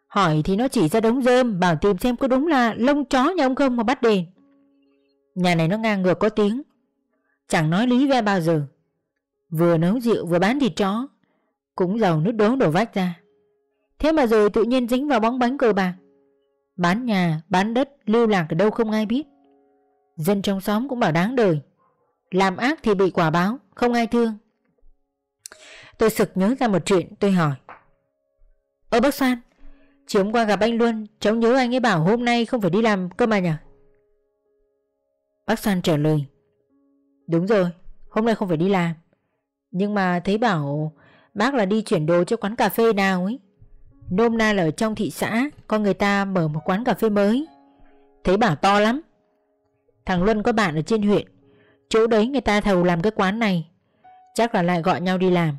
Hỏi thì nó chỉ ra đống rơm, Bảo tìm xem có đúng là lông chó nhà ông không mà bắt đền. Nhà này nó ngang ngược có tiếng. Chẳng nói lý ve bao giờ. Vừa nấu rượu vừa bán thịt chó Cũng giàu nước đố đổ vách ra. Thế mà rồi tự nhiên dính vào bóng bánh cờ bạc. Bán nhà, bán đất, lưu lạc ở đâu không ai biết. Dân trong xóm cũng bảo đáng đời. Làm ác thì bị quả báo, không ai thương. Tôi sực nhớ ra một chuyện tôi hỏi. Ơ bác San Chiều hôm qua gặp anh Luân Cháu nhớ anh ấy bảo hôm nay không phải đi làm cơ mà nhỉ Bác San trả lời, Đúng rồi, Hôm nay không phải đi làm. Nhưng mà thấy bảo Bác là đi chuyển đồ cho quán cà phê nào ấy. Nôm na là ở trong thị xã Có người ta mở một quán cà phê mới. Thấy bảo to lắm. Thằng Luân có bạn ở trên huyện, Chỗ đấy người ta thầu làm cái quán này. Chắc là lại gọi nhau đi làm.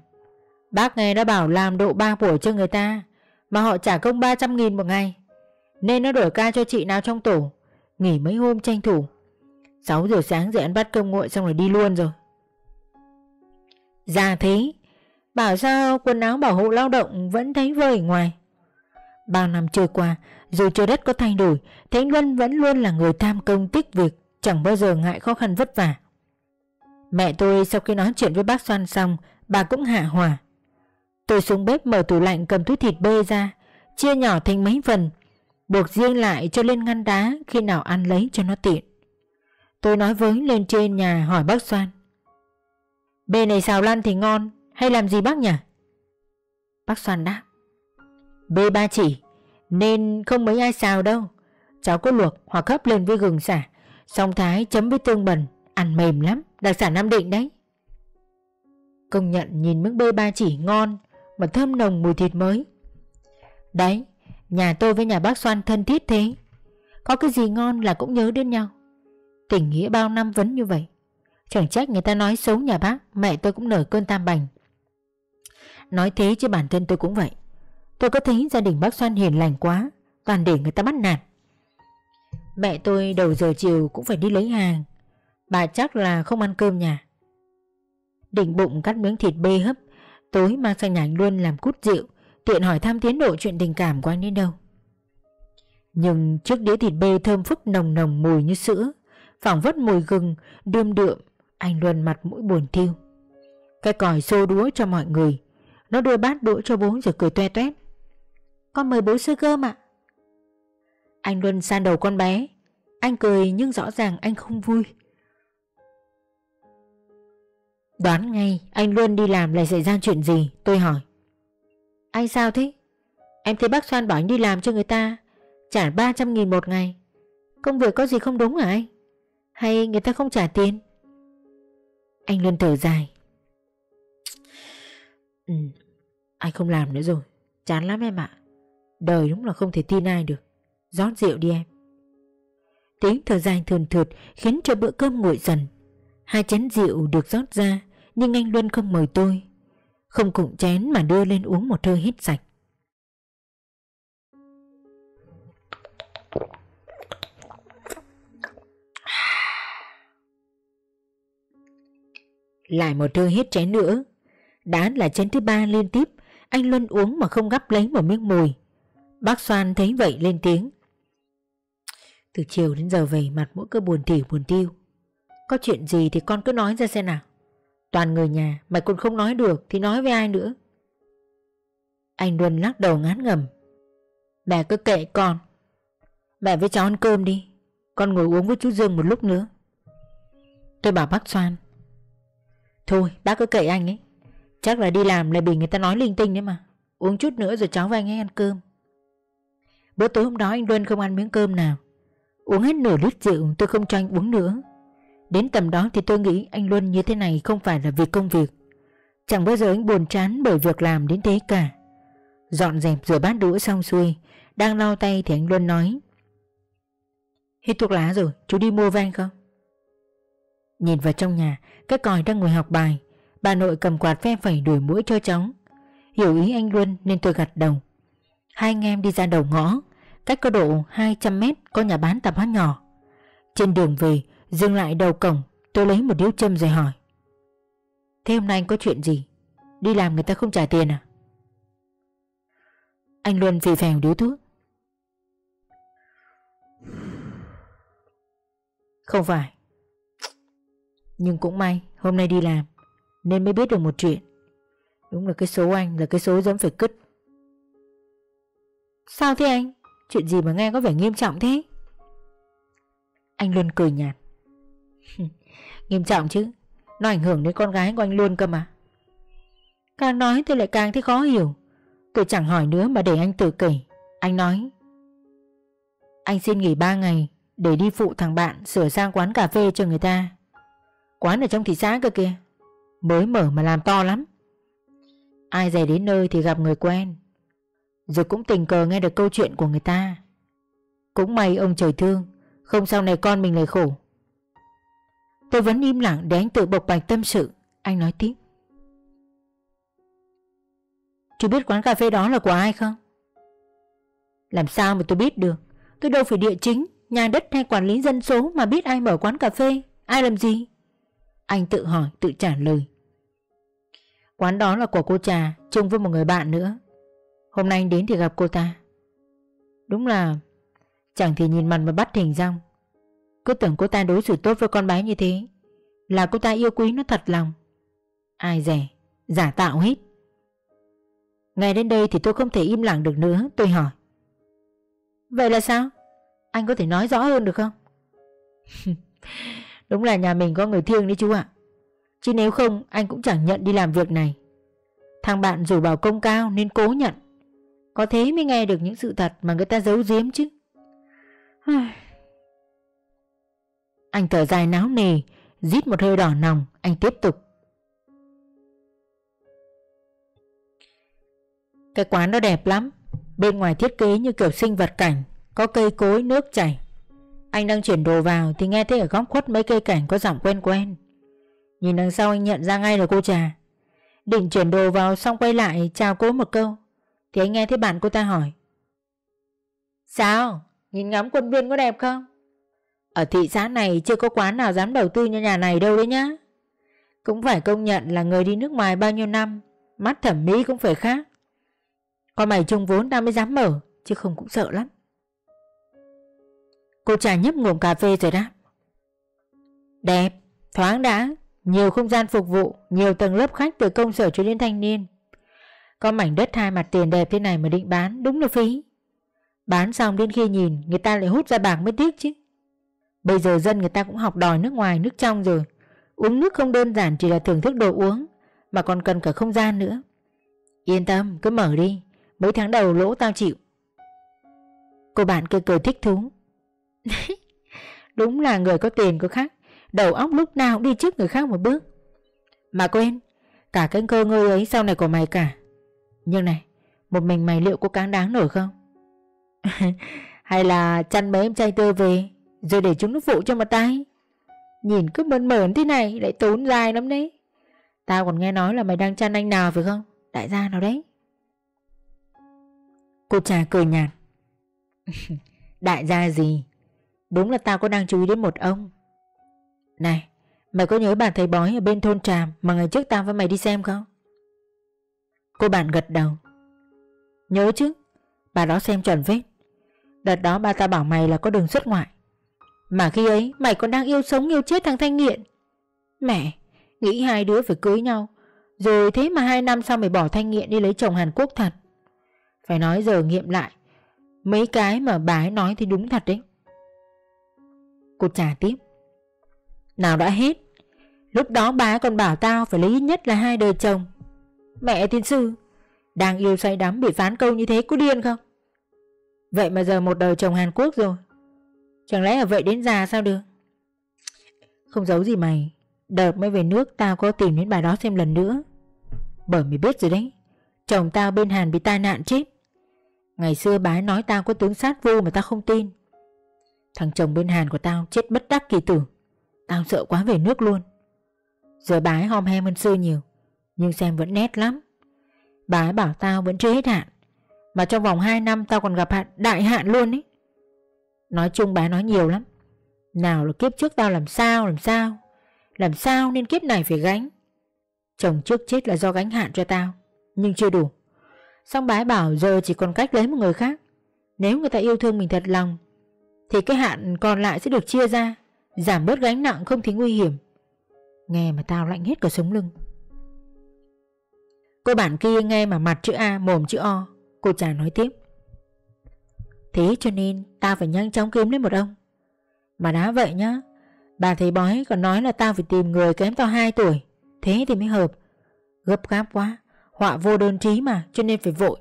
Bác nghe đã bảo làm độ 3 buổi cho người ta, Mà họ trả công 300 nghìn một ngày. Nên nó đổi ca cho chị nào trong tổ, Nghỉ mấy hôm tranh thủ. 6 giờ sáng dậy ăn bát cơm nguội xong rồi đi luôn rồi. Già thế. Bảo sao quần áo bảo hộ lao động vẫn thấy vơi ngoài? Bao năm trôi qua, Dù trời đất có thay đổi Thế Luân vẫn luôn là người tham công tích việc, Chẳng bao giờ ngại khó khăn vất vả. Mẹ tôi sau khi nói chuyện với bác Soan xong, Bà cũng hạ hòa Tôi xuống bếp mở tủ lạnh cầm túi thịt bê ra, Chia nhỏ thành mấy phần, Buộc riêng lại cho lên ngăn đá Khi nào ăn lấy cho nó tiện. Tôi nói với lên trên nhà hỏi bác Soan. Bê này xào lăn thì ngon, Hay làm gì bác nhỉ? Bác Soan đáp. Bê ba chỉ, Nên không mấy ai xào đâu. Cháu có luộc hoặc hấp lên với gừng xả, Xong thái chấm với tương bần, Ăn mềm lắm, Đặc sản Nam Định đấy. Công nhận nhìn mức bê ba chỉ ngon, Mà thơm nồng mùi thịt mới. Đấy, Nhà tôi với nhà bác Soan thân thiết thế. Có cái gì ngon là cũng nhớ đến nhau. Tình nghĩa bao năm vẫn như vậy? Chẳng trách người ta nói xấu nhà bác, Mẹ tôi cũng nở cơn tam bành. Nói thế chứ bản thân tôi cũng vậy. Tôi có thấy gia đình bác xoan hiền lành quá, Toàn để người ta bắt nạt. Mẹ tôi đầu giờ chiều cũng phải đi lấy hàng. Bà chắc là không ăn cơm nhà. Định bụng cắt miếng thịt bê hấp, Tối mang sang nhà anh luôn làm cút rượu, Tiện hỏi thăm tiến độ chuyện tình cảm của anh đến đâu. Nhưng trước đĩa thịt bê thơm phức nồng nồng mùi như sữa phảng vất mùi gừng, đươm đượm, anh Luân mặt mũi buồn thiêu. Cái còi xô đũa cho mọi người, nó đưa bát đũa cho bố rồi cười toe toét. Con mời bố sư cơm ạ. Anh Luân san đầu con bé, Anh cười nhưng rõ ràng anh không vui. Đoán ngay, anh luôn đi làm lại xảy ra chuyện gì, Tôi hỏi. Anh sao thế? Em thấy bác Soan bảo anh đi làm cho người ta, Trả 300 nghìn một ngày. Công việc có gì không đúng hả anh? Hay người ta không trả tiền? Anh luôn thở dài. Ừ Anh không làm nữa rồi. Chán lắm em ạ. Đời đúng là không thể tin ai được. Rót rượu đi em. Tiếng thở dài thường thượt khiến cho bữa cơm nguội dần. Hai chén rượu được rót ra, Nhưng anh Luân không mời tôi. Không cụng chén mà đưa lên uống một hơi hít sạch. Lại một hơi hết chén nữa. Đã là chén thứ ba liên tiếp, Anh Luân uống mà không gắp lấy một miếng mùi. Bác Soan thấy vậy lên tiếng. Từ chiều đến giờ về mặt mỗi cứ buồn tỉ buồn tiêu Có chuyện gì thì con cứ nói ra xem nào. Toàn người nhà Mày còn không nói được Thì nói với ai nữa? Anh Luân lắc đầu ngán ngầm Mẹ cứ kệ con. Mẹ với cháu ăn cơm đi. Con ngồi uống với chú Dương một lúc nữa. Tôi bảo bác Soan Thôi, bác cứ kệ anh ấy. Chắc là đi làm lại bị người ta nói linh tinh đấy mà. Uống chút nữa rồi cháu và anh ấy ăn cơm. Bữa tối hôm đó anh Luân không ăn miếng cơm nào. Uống hết nửa lít rượu, tôi không cho anh uống nữa. Đến tầm đó thì tôi nghĩ anh Luân như thế này không phải là vì công việc. Chẳng bao giờ anh buồn chán bởi việc làm đến thế cả. Dọn dẹp rửa bát đũa xong xuôi, Đang lau tay thì anh Luân nói, Hết thuốc lá rồi, chú đi mua với anh không? Nhìn vào trong nhà, Cái còi đang ngồi học bài. Bà nội cầm quạt phe phẩy đuổi mũi cho cháu. Hiểu ý anh Luân nên tôi gật đầu. Hai anh em đi ra đầu ngõ. Cách có độ 200 mét, có nhà bán tạp hóa nhỏ. Trên đường về, Dừng lại đầu cổng, Tôi lấy một điếu châm rồi hỏi. Thế hôm nay anh có chuyện gì? Đi làm người ta không trả tiền à? Anh Luân phì phèo điếu thuốc. Không phải. Nhưng cũng may hôm nay đi làm Nên mới biết được một chuyện. Đúng là cái số anh là cái số giống phải cứt. Sao thế anh? Chuyện gì mà nghe có vẻ nghiêm trọng thế? Anh Luân cười nhạt. Nghiêm trọng chứ Nó ảnh hưởng đến con gái của anh luôn cơ mà. Càng nói tôi lại càng thấy khó hiểu. Tôi chẳng hỏi nữa mà để anh tự kể. Anh nói Anh xin nghỉ 3 ngày Để đi phụ thằng bạn sửa sang quán cà phê cho người ta Quán ở trong thị xã cơ kìa. Mới mở mà làm to lắm. Ai dè đến nơi thì gặp người quen. Rồi cũng tình cờ nghe được câu chuyện của người ta. Cũng may ông trời thương, Không sau này con mình lại khổ. Tôi vẫn im lặng để anh tự bộc bạch tâm sự, Anh nói tiếp. Chú biết quán cà phê đó là của ai không? Làm sao mà tôi biết được? Tôi đâu phải địa chính, Nhà đất hay quản lý dân số mà biết ai mở quán cà phê, Ai làm gì? Anh tự hỏi, tự trả lời. Quán đó là của cô trà Chung với một người bạn nữa. Hôm nay anh đến thì gặp cô ta. Đúng là Chẳng thì nhìn mặt mà bắt hình rong cứ tưởng cô ta đối xử tốt với con bé như thế, Là cô ta yêu quý nó thật lòng. Ai rẻ Giả tạo hết. Ngày đến đây thì tôi không thể im lặng được nữa, Tôi hỏi. Vậy là sao? Anh có thể nói rõ hơn được không? Đúng là nhà mình có người thương đấy chú ạ. Chứ nếu không, anh cũng chẳng nhận đi làm việc này. Thằng bạn rủ bảo công cao nên cố nhận. Có thế mới nghe được những sự thật mà người ta giấu giếm chứ. Anh thở dài náo nề, Rít một hơi đỏ nòng, Anh tiếp tục. Cái quán đó đẹp lắm. Bên ngoài thiết kế như kiểu sinh vật cảnh, Có cây cối nước chảy. Anh đang chuyển đồ vào Thì nghe thấy ở góc khuất mấy cây cảnh có giọng quen quen. Nhìn đằng sau anh nhận ra ngay là cô trà. Định chuyển đồ vào xong quay lại chào cô một câu. Thì anh nghe thấy bạn cô ta hỏi. Sao? Nhìn ngắm quân viên có đẹp không? Ở thị xã này chưa có quán nào dám đầu tư như nhà này đâu đấy nhá. Cũng phải công nhận là người đi nước ngoài bao nhiêu năm, Mắt thẩm mỹ cũng phải khác. Con mày chung vốn tao mới dám mở, Chứ không cũng sợ lắm. Cô trà nhấp ngụm cà phê rồi đáp. Đẹp, thoáng đã. Nhiều không gian phục vụ Nhiều tầng lớp khách từ công sở cho đến thanh niên. Có mảnh đất hai mặt tiền đẹp thế này mà định bán Đúng là phí. Bán xong đến khi nhìn Người ta lại hút ra bạc mới tiếc chứ. Bây giờ dân người ta cũng học đòi nước ngoài nước trong rồi. Uống nước không đơn giản chỉ là thưởng thức đồ uống Mà còn cần cả không gian nữa. Yên tâm cứ mở đi. Mấy tháng đầu lỗ tao chịu. Cô bạn cười cười thích thú. Đúng là người có tiền có khác Đầu óc lúc nào cũng đi trước người khác một bước. Mà quên, Cả cái cơ ngơi ấy sau này của mày cả. Nhưng này, Một mình mày liệu có cáng đáng nổi không? Hay là chăn mấy em trai tơ về, Rồi để chúng nó phụ cho một tay? Nhìn cứ mơn mởn thế này, Lại tốn dài lắm đấy. Tao còn nghe nói là mày đang chăn anh nào phải không? Đại gia nào đấy. Cô trà cười nhạt. Đại gia gì? Đúng là tao có đang chú ý đến một ông. Này, Mày có nhớ bà thầy bói ở bên thôn tràm Mà ngày trước tao với mày đi xem không? Cô bạn gật đầu. Nhớ chứ, Bà đó xem chuẩn vết. Đợt đó ba ta bảo mày là có đường xuất ngoại. Mà khi ấy, mày còn đang yêu sống yêu chết thằng thanh nghiện. Mẹ, Nghĩ hai đứa phải cưới nhau. Rồi thế mà hai năm sau mày bỏ thanh nghiện đi lấy chồng Hàn Quốc thật. Phải nói giờ nghiệm lại, Mấy cái mà bà ấy nói thì đúng thật đấy. Cô trả tiếp. Nào đã hết, Lúc đó bà còn bảo tao phải lấy ít nhất là hai đời chồng. Mẹ tiên sư, Đang yêu say đắm bị phán câu như thế có điên không? Vậy mà giờ một đời chồng Hàn Quốc rồi, Chẳng lẽ là vậy đến già sao được? Không giấu gì mày, Đợt mới về nước tao có tìm đến bài đó xem lần nữa. Bởi mày biết rồi đấy, Chồng tao bên Hàn bị tai nạn chết. Ngày xưa bá nói tao có tướng sát vô mà tao không tin. Thằng chồng bên Hàn của tao chết bất đắc kỳ tử. Tao sợ quá về nước luôn. Giờ bái hom hem hơn xưa nhiều, Nhưng xem vẫn nét lắm. Bái bảo tao vẫn chưa hết hạn, Mà trong vòng 2 năm tao còn gặp hạn, đại hạn luôn ấy Nói chung bái nói nhiều lắm. Nào là kiếp trước tao làm sao làm sao? Làm sao nên kiếp này phải gánh? Chồng trước chết là do gánh hạn cho tao, Nhưng chưa đủ. Xong bái bảo giờ chỉ còn cách lấy một người khác. Nếu người ta yêu thương mình thật lòng thì cái hạn còn lại sẽ được chia ra, Giảm bớt gánh nặng không thấy nguy hiểm. Nghe mà tao lạnh hết cả sống lưng. Cô bạn kia nghe mà mặt chữ A, mồm chữ O, Cô chàng nói tiếp. Thế cho nên tao phải nhanh chóng kiếm lấy một ông. Mà đã vậy nhá, Bà thầy bói còn nói là tao phải tìm người kém tao 2 tuổi. Thế thì mới hợp. Gấp gáp quá, Họa vô đơn trí mà, cho nên phải vội.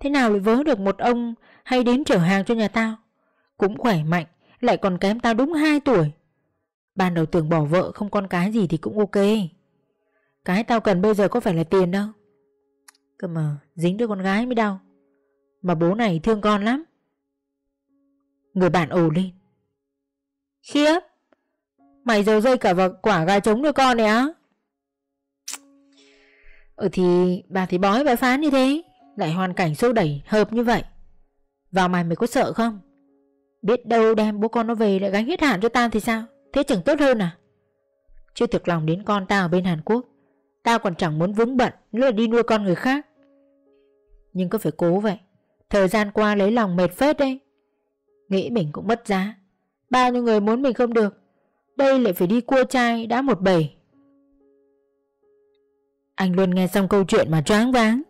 Thế nào lại vớ được một ông Hay đến chở hàng cho nhà tao? Cũng khỏe mạnh, Lại còn kém tao đúng 2 tuổi. Ban đầu tưởng bỏ vợ không con cái gì thì cũng ok. Cái tao cần bây giờ có phải là tiền đâu. Cơ mà, dính đứa con gái mới đau. Mà bố này thương con lắm. Người bạn ồ lên. Khiếp! Mày dầu rơi cả vào quả gà trống đứa con này á? Ừ thì bà thì bói bà phán như thế, Lại hoàn cảnh sâu đẩy, hợp như vậy. Vào mày mày có sợ không? Biết đâu đem bố con nó về lại gánh hết hạn cho tao thì sao? Thế chẳng tốt hơn à? Chưa thực lòng đến con tao ở bên Hàn Quốc, Tao còn chẳng muốn vướng bận, Nữa là đi nuôi con người khác. Nhưng có phải cố vậy, Thời gian qua lấy lòng mệt phết đấy. Nghĩ mình cũng mất giá, Bao nhiêu người muốn mình không được, Đây lại phải đi cua trai đã một bầy Anh luôn nghe xong câu chuyện mà choáng váng.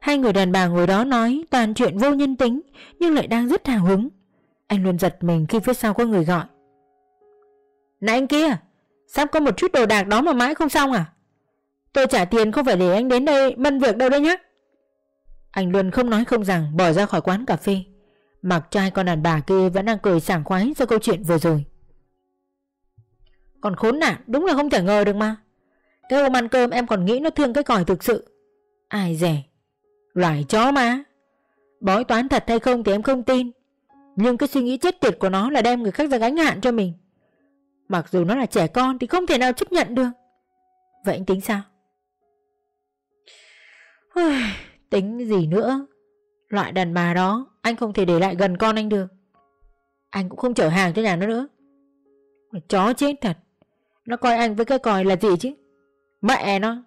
Hai người đàn bà ngồi đó nói toàn chuyện vô nhân tính, Nhưng lại đang rất hào hứng. Anh luôn giật mình khi phía sau có người gọi. Này anh kia, Sắp có một chút đồ đạc đó mà mãi không xong à? Tôi trả tiền không phải để anh đến đây Mân việc đâu đấy nhá. Anh luôn không nói không rằng bỏ ra khỏi quán cà phê. Mặc cho hai con đàn bà kia vẫn đang cười sảng khoái do câu chuyện vừa rồi. Còn khốn nạn, đúng là không thể ngờ được mà. Cái hôm ăn cơm em còn nghĩ nó thương cái còi thực sự. Ai rẻ Loài chó mà. Bói toán thật hay không thì em không tin. Nhưng cái suy nghĩ chết tiệt của nó là đem người khác ra gánh hạn cho mình. Mặc dù nó là trẻ con thì không thể nào chấp nhận được. Vậy anh tính sao? tính gì nữa? Loại đàn bà đó, Anh không thể để lại gần con anh được. Anh cũng không chở hàng cho nhà nó nữa. Chó chết thật. Nó coi anh với cái còi là gì chứ? Mẹ nó.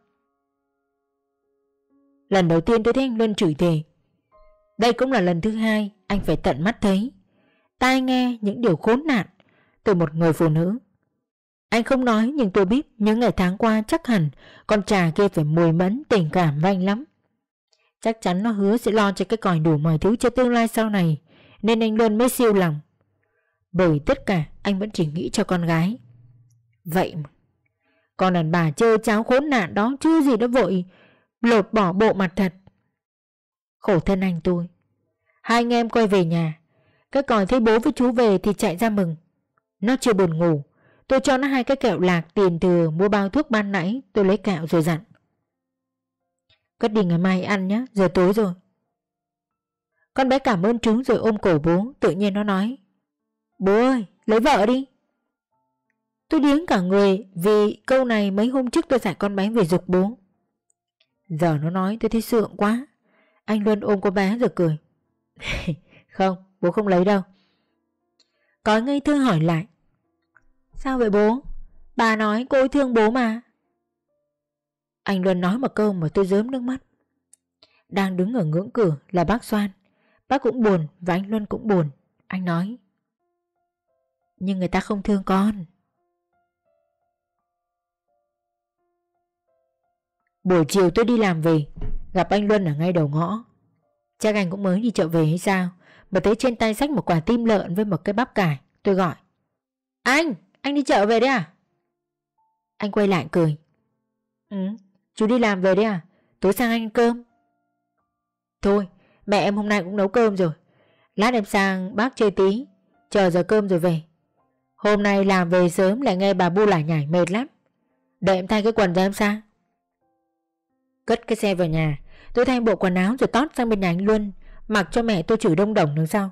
Lần đầu tiên tôi thấy anh Luân chửi thề. Đây cũng là lần thứ hai Anh phải tận mắt thấy. Tai nghe những điều khốn nạn Từ một người phụ nữ. Anh không nói, nhưng tôi biết Những ngày tháng qua chắc hẳn Con trà kia phải mùi mẫn, tình cảm với anh lắm. Chắc chắn nó hứa sẽ lo cho cái còi đủ mọi thứ cho tương lai sau này, Nên anh luôn mới siêu lòng. Bởi tất cả, anh vẫn chỉ nghĩ cho con gái. Vậy mà, Con đàn bà chơi cháo khốn nạn đó Chưa gì đã vội Lột bỏ bộ mặt thật. Khổ thân anh tôi. Hai anh em quay về nhà. Cái còi thấy bố với chú về thì chạy ra mừng. Nó chưa buồn ngủ. Tôi cho nó hai cái kẹo lạc tiền thừa Mua bao thuốc ban nãy. Tôi lấy kẹo rồi dặn. Cất đi ngày mai ăn nhé Giờ tối rồi. Con bé cảm ơn chú rồi ôm cổ bố, Tự nhiên nó nói. Bố ơi, lấy vợ đi. Tôi điếng cả người Vì câu này mấy hôm trước tôi dạy con bé về dục bố. Giờ nó nói tôi thấy sượng quá. Anh Luân ôm cô bé rồi cười. Không bố không lấy đâu. Cói ngây thơ hỏi lại. Sao vậy bố? Bà nói cô ấy thương bố mà. Anh Luân nói một câu mà tôi dớm nước mắt. Đang đứng ở ngưỡng cửa là bác Soan. Bác cũng buồn và anh Luân cũng buồn. Anh nói, Nhưng người ta không thương con. Buổi chiều tôi đi làm về, Gặp anh Luân ở ngay đầu ngõ. Chắc anh cũng mới đi chợ về hay sao? Mà thấy trên tay sách một quả tim lợn với một cái bắp cải Tôi gọi. Anh, anh đi chợ về đấy à? Anh quay lại cười. Ừ, chú đi làm về đấy à? Tối sang anh ăn cơm. Thôi, mẹ em hôm nay cũng nấu cơm rồi. Lát em sang bác chơi tí Chờ giờ cơm rồi về. Hôm nay làm về sớm lại nghe bà bu lại nhảy mệt lắm. Đợi em thay cái quần cho em sang. Cất cái xe vào nhà Tôi thay bộ quần áo rồi tót sang bên nhà anh Luân. Mặc cho mẹ tôi chửi đông đồng đằng sau.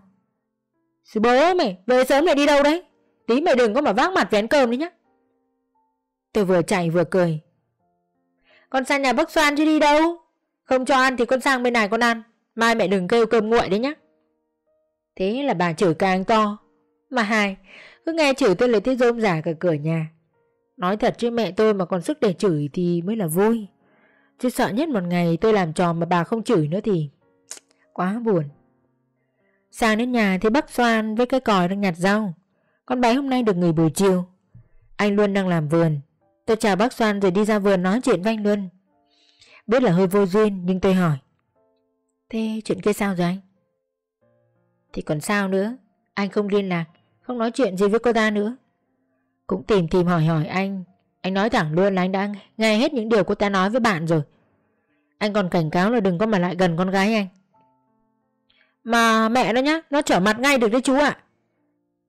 Sư bố mày Về sớm lại đi đâu đấy? Tí mày đừng có mà vác mặt về ăn cơm đấy nhá. Tôi vừa chạy vừa cười. Con sang nhà bác Soan chứ đi đâu? Không cho ăn thì con sang bên này con ăn. Mai mẹ đừng kêu cơm nguội đấy nhá. Thế là bà chửi càng to. Mà hai, Cứ nghe chửi tôi lấy thấy rôm giả cả cửa nhà. Nói thật chứ mẹ tôi mà còn sức để chửi thì mới là vui. Chứ sợ nhất một ngày tôi làm trò mà bà không chửi nữa thì Quá buồn. Sang đến nhà thì bác Soan với cái còi đang nhặt rau. Con bé hôm nay được nghỉ buổi chiều. Anh Luân đang làm vườn. Tôi chào bác Soan rồi đi ra vườn nói chuyện với anh Luân. Biết là hơi vô duyên, nhưng tôi hỏi. Thế chuyện kia sao rồi anh? Thì còn sao nữa? Anh không liên lạc, Không nói chuyện gì với cô ta nữa. Cũng tìm tìm hỏi hỏi anh anh nói thẳng luôn là anh đã nghe hết những điều cô ta nói với bạn rồi. Anh còn cảnh cáo là đừng có mà lại gần con gái anh. Mà mẹ nó nhá, Nó trở mặt ngay được đấy chú ạ.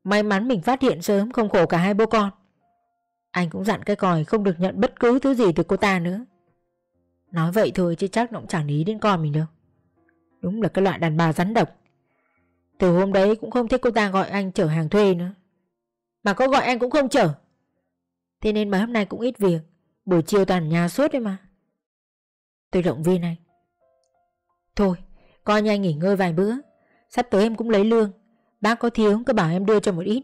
May mắn mình phát hiện sớm, không khổ cả hai bố con. Anh cũng dặn cái còi không được nhận bất cứ thứ gì từ cô ta nữa. Nói vậy thôi chứ chắc nó cũng chẳng ý đến con mình đâu. Đúng là cái loại đàn bà rắn độc. Từ hôm đấy cũng không thấy cô ta gọi anh chở hàng thuê nữa. Mà có gọi anh cũng không chở. Thế nên mà hôm nay cũng ít việc. Buổi chiều toàn nhà suốt đấy mà. Tôi động viên anh. Thôi, coi như anh nghỉ ngơi vài bữa. Sắp tới em cũng lấy lương. Bác có thiếu cứ bảo em đưa cho một ít.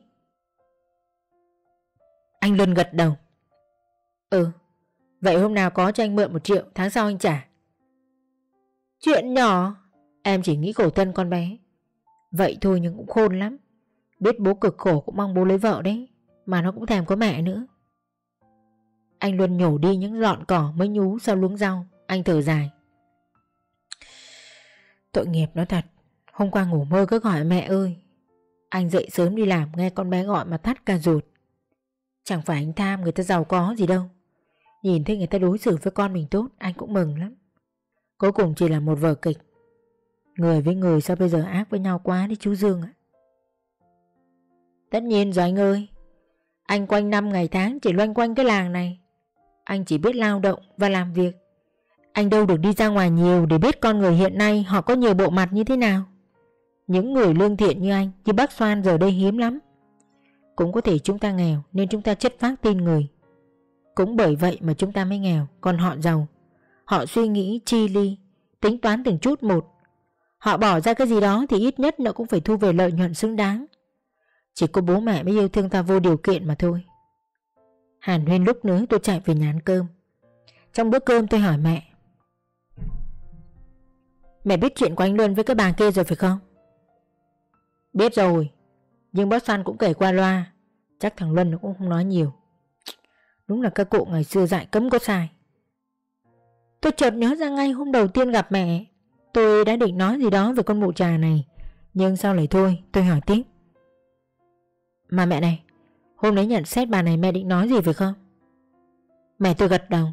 Anh Luân gật đầu. Ừ Vậy hôm nào có cho anh mượn một triệu, Tháng sau anh trả. Chuyện nhỏ, Em chỉ nghĩ khổ thân con bé. Vậy thôi nhưng cũng khôn lắm. Biết bố cực khổ cũng mong bố lấy vợ đấy, Mà nó cũng thèm có mẹ nữa anh luôn nhổ đi những lọn cỏ mới nhú sau luống rau. Anh thở dài. Tội nghiệp nó thật. Hôm qua ngủ mơ cứ gọi mẹ ơi. Anh dậy sớm đi làm, nghe con bé gọi mà thắt cả ruột. Chẳng phải anh tham người ta giàu có gì đâu. Nhìn thấy người ta đối xử với con mình tốt, Anh cũng mừng lắm. Cuối cùng chỉ là một vở kịch. Người với người sao bây giờ ác với nhau quá đi chú Dương ạ? Tất nhiên rồi anh ơi. Anh quanh năm ngày tháng chỉ loanh quanh cái làng này anh chỉ biết lao động và làm việc. Anh đâu được đi ra ngoài nhiều để biết con người hiện nay họ có nhiều bộ mặt như thế nào. Những người lương thiện như anh, Như bác Soan giờ đây hiếm lắm. Cũng có thể chúng ta nghèo Nên chúng ta chất phác tin người. Cũng bởi vậy mà chúng ta mới nghèo, Còn họ giàu. Họ suy nghĩ, chi ly Tính toán từng chút một. Họ bỏ ra cái gì đó thì ít nhất nó cũng phải thu về lợi nhuận xứng đáng. Chỉ có bố mẹ mới yêu thương ta vô điều kiện mà thôi. Hàn huyên lúc nữa tôi chạy về nhà ăn cơm. Trong bữa cơm tôi hỏi mẹ. Mẹ biết chuyện của anh Luân với cái bà kia rồi phải không? Biết rồi, Nhưng bác săn cũng kể qua loa. Chắc thằng Luân nó cũng không nói nhiều. Đúng là các cụ ngày xưa dạy cấm có sai. Tôi chợt nhớ ra ngay hôm đầu tiên gặp mẹ. Tôi đã định nói gì đó về con mụ trà này, Nhưng sao lại thôi tôi hỏi tiếp. Mà mẹ này Hôm đấy nhận xét bà này mẹ định nói gì phải không? Mẹ tôi gật đầu.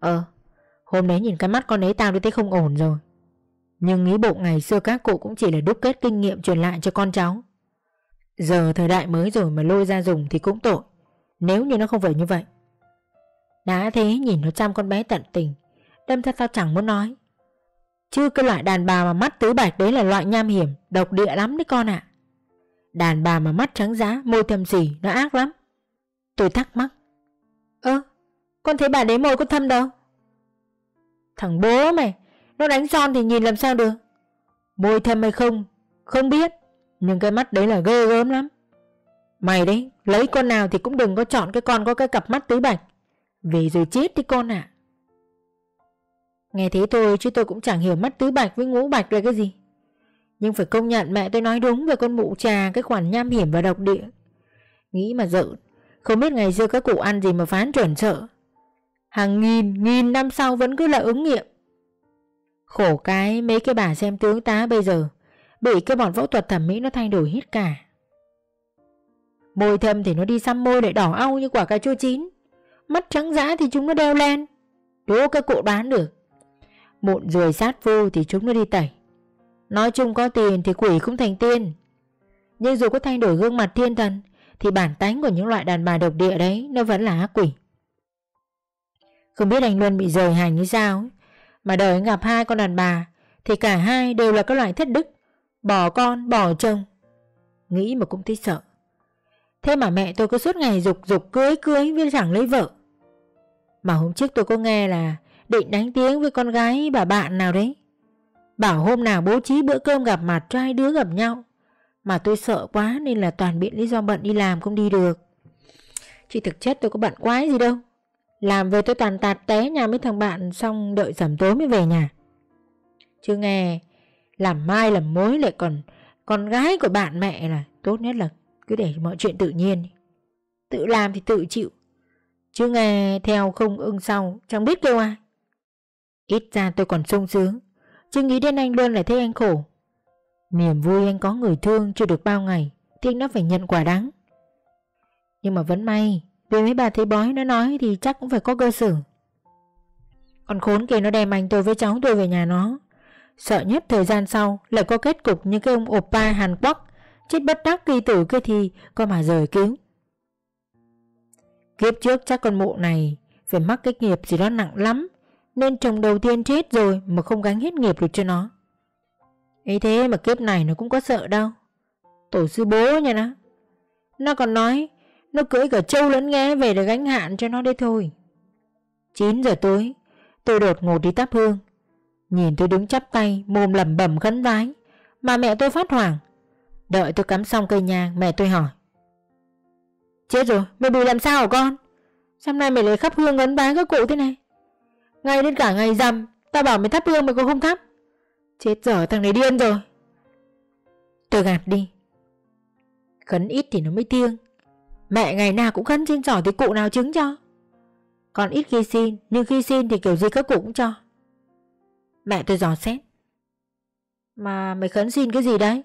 Ờ Hôm đấy nhìn cái mắt con ấy tao thấy không ổn rồi. Nhưng nghĩ bộ ngày xưa các cụ cũng chỉ là đúc kết kinh nghiệm truyền lại cho con cháu. Giờ thời đại mới rồi mà lôi ra dùng thì cũng tội. Nếu như nó không phải như vậy. Đã thế nhìn nó chăm con bé tận tình. Đâm ra tao chẳng muốn nói. Chứ cái loại đàn bà mà mắt tứ bạch đấy là loại nham hiểm, Độc địa lắm đấy con ạ. Đàn bà mà mắt trắng giá Môi thâm gì, nó ác lắm. Tôi thắc mắc. Ơ con thấy bà đấy môi có thâm đâu? Thằng bố mày Nó đánh son thì nhìn làm sao được? Môi thâm hay không Không biết. Nhưng cái mắt đấy là ghê gớm lắm. Mày đấy Lấy con nào thì cũng đừng có chọn cái con có cái cặp mắt tứ bạch. Về rồi chết đi con ạ. Nghe thế thôi, chứ tôi cũng chẳng hiểu mắt tứ bạch với ngũ bạch là cái gì. Nhưng phải công nhận mẹ tôi nói đúng về con mụ trà Cái khoản nham hiểm và độc địa. Nghĩ mà dự Không biết ngày xưa các cụ ăn gì mà phán chuẩn sợ. Hàng nghìn nghìn năm sau vẫn cứ là ứng nghiệm. Khổ cái, mấy cái bà xem tướng tá bây giờ, Bị cái bọn phẫu thuật thẩm mỹ nó thay đổi hết cả. Môi thâm thì nó đi xăm môi để đỏ au như quả cà chua chín. Mắt trắng dã thì chúng nó đeo len. Đố các cụ đoán được. Mụn ruồi sát vô thì chúng nó đi tẩy. Nói chung có tiền thì quỷ cũng thành tiên. Nhưng dù có thay đổi gương mặt thiên thần, Thì bản tánh của những loại đàn bà độc địa đấy, Nó vẫn là ác quỷ. Không biết anh Luân bị rời hành như sao Mà đời gặp hai con đàn bà, Thì cả hai đều là các loại thất đức. Bỏ con, bỏ chồng. Nghĩ mà cũng thấy sợ. Thế mà mẹ tôi cứ suốt ngày dục dục cưới cưới với chẳng lấy vợ. Mà hôm trước tôi có nghe là Định đánh tiếng với con gái bà bạn nào đấy. Bảo hôm nào bố trí bữa cơm gặp mặt cho hai đứa gặp nhau. Mà tôi sợ quá nên là toàn biện lý do bận đi làm không đi được. Chỉ thực chất tôi có bận quái gì đâu. Làm về tôi toàn tạt té nhà mấy thằng bạn Xong đợi giảm tối mới về nhà. Chứ nghe, Làm mai làm mối lại còn Con gái của bạn mẹ là Tốt nhất là cứ để mọi chuyện tự nhiên Tự làm thì tự chịu. Chứ nghe theo không ưng sau, Chẳng biết kêu ai. Ít ra tôi còn sung sướng. Chứ nghĩ đến anh luôn lại thấy anh khổ. Niềm vui anh có người thương chưa được bao ngày Thì anh nó phải nhận quả đắng Nhưng mà vẫn may, Vì mấy bà thấy bói nó nói thì chắc cũng phải có cơ sở. Còn khốn kia nó đem anh tôi với cháu tôi về nhà nó. Sợ nhất thời gian sau lại có kết cục như cái ông oppa Hàn Quốc. Chết bất đắc kỳ tử kia thì có mà rời cứu. Kiếp trước chắc con mụ này Phải mắc cái nghiệp gì đó nặng lắm nên chồng đầu tiên chết rồi Mà không gánh hết nghiệp được cho nó. Ấy thế mà kiếp này nó cũng có sợ đâu. Tổ sư bố nha nó. Nó còn nói, Nó cưới cả trâu lẫn nghe về để gánh hạn cho nó đấy thôi. 9 giờ tối, Tôi đột ngột đi tắp hương. Nhìn tôi đứng chắp tay, Mồm lẩm bẩm khấn vái. Mà mẹ tôi phát hoảng. Đợi tôi cắm xong cây nhang, Mẹ tôi hỏi. Chết rồi, mày bị làm sao hả con? Sao nay mày lại khắp hương ấn vái các cụ thế này? Ngay đến cả ngày rằm Tao bảo mày thắp hương mày cũng không thắp. Chết dở, thằng này điên rồi. Tôi gạt đi. Khấn ít thì nó mới thiêng. Mẹ ngày nào cũng khấn xin giỏi thì cụ nào chứng cho. Còn ít khi xin, Nhưng khi xin thì kiểu gì các cụ cũng cho. Mẹ tôi dò xét. Mà mày khấn xin cái gì đấy?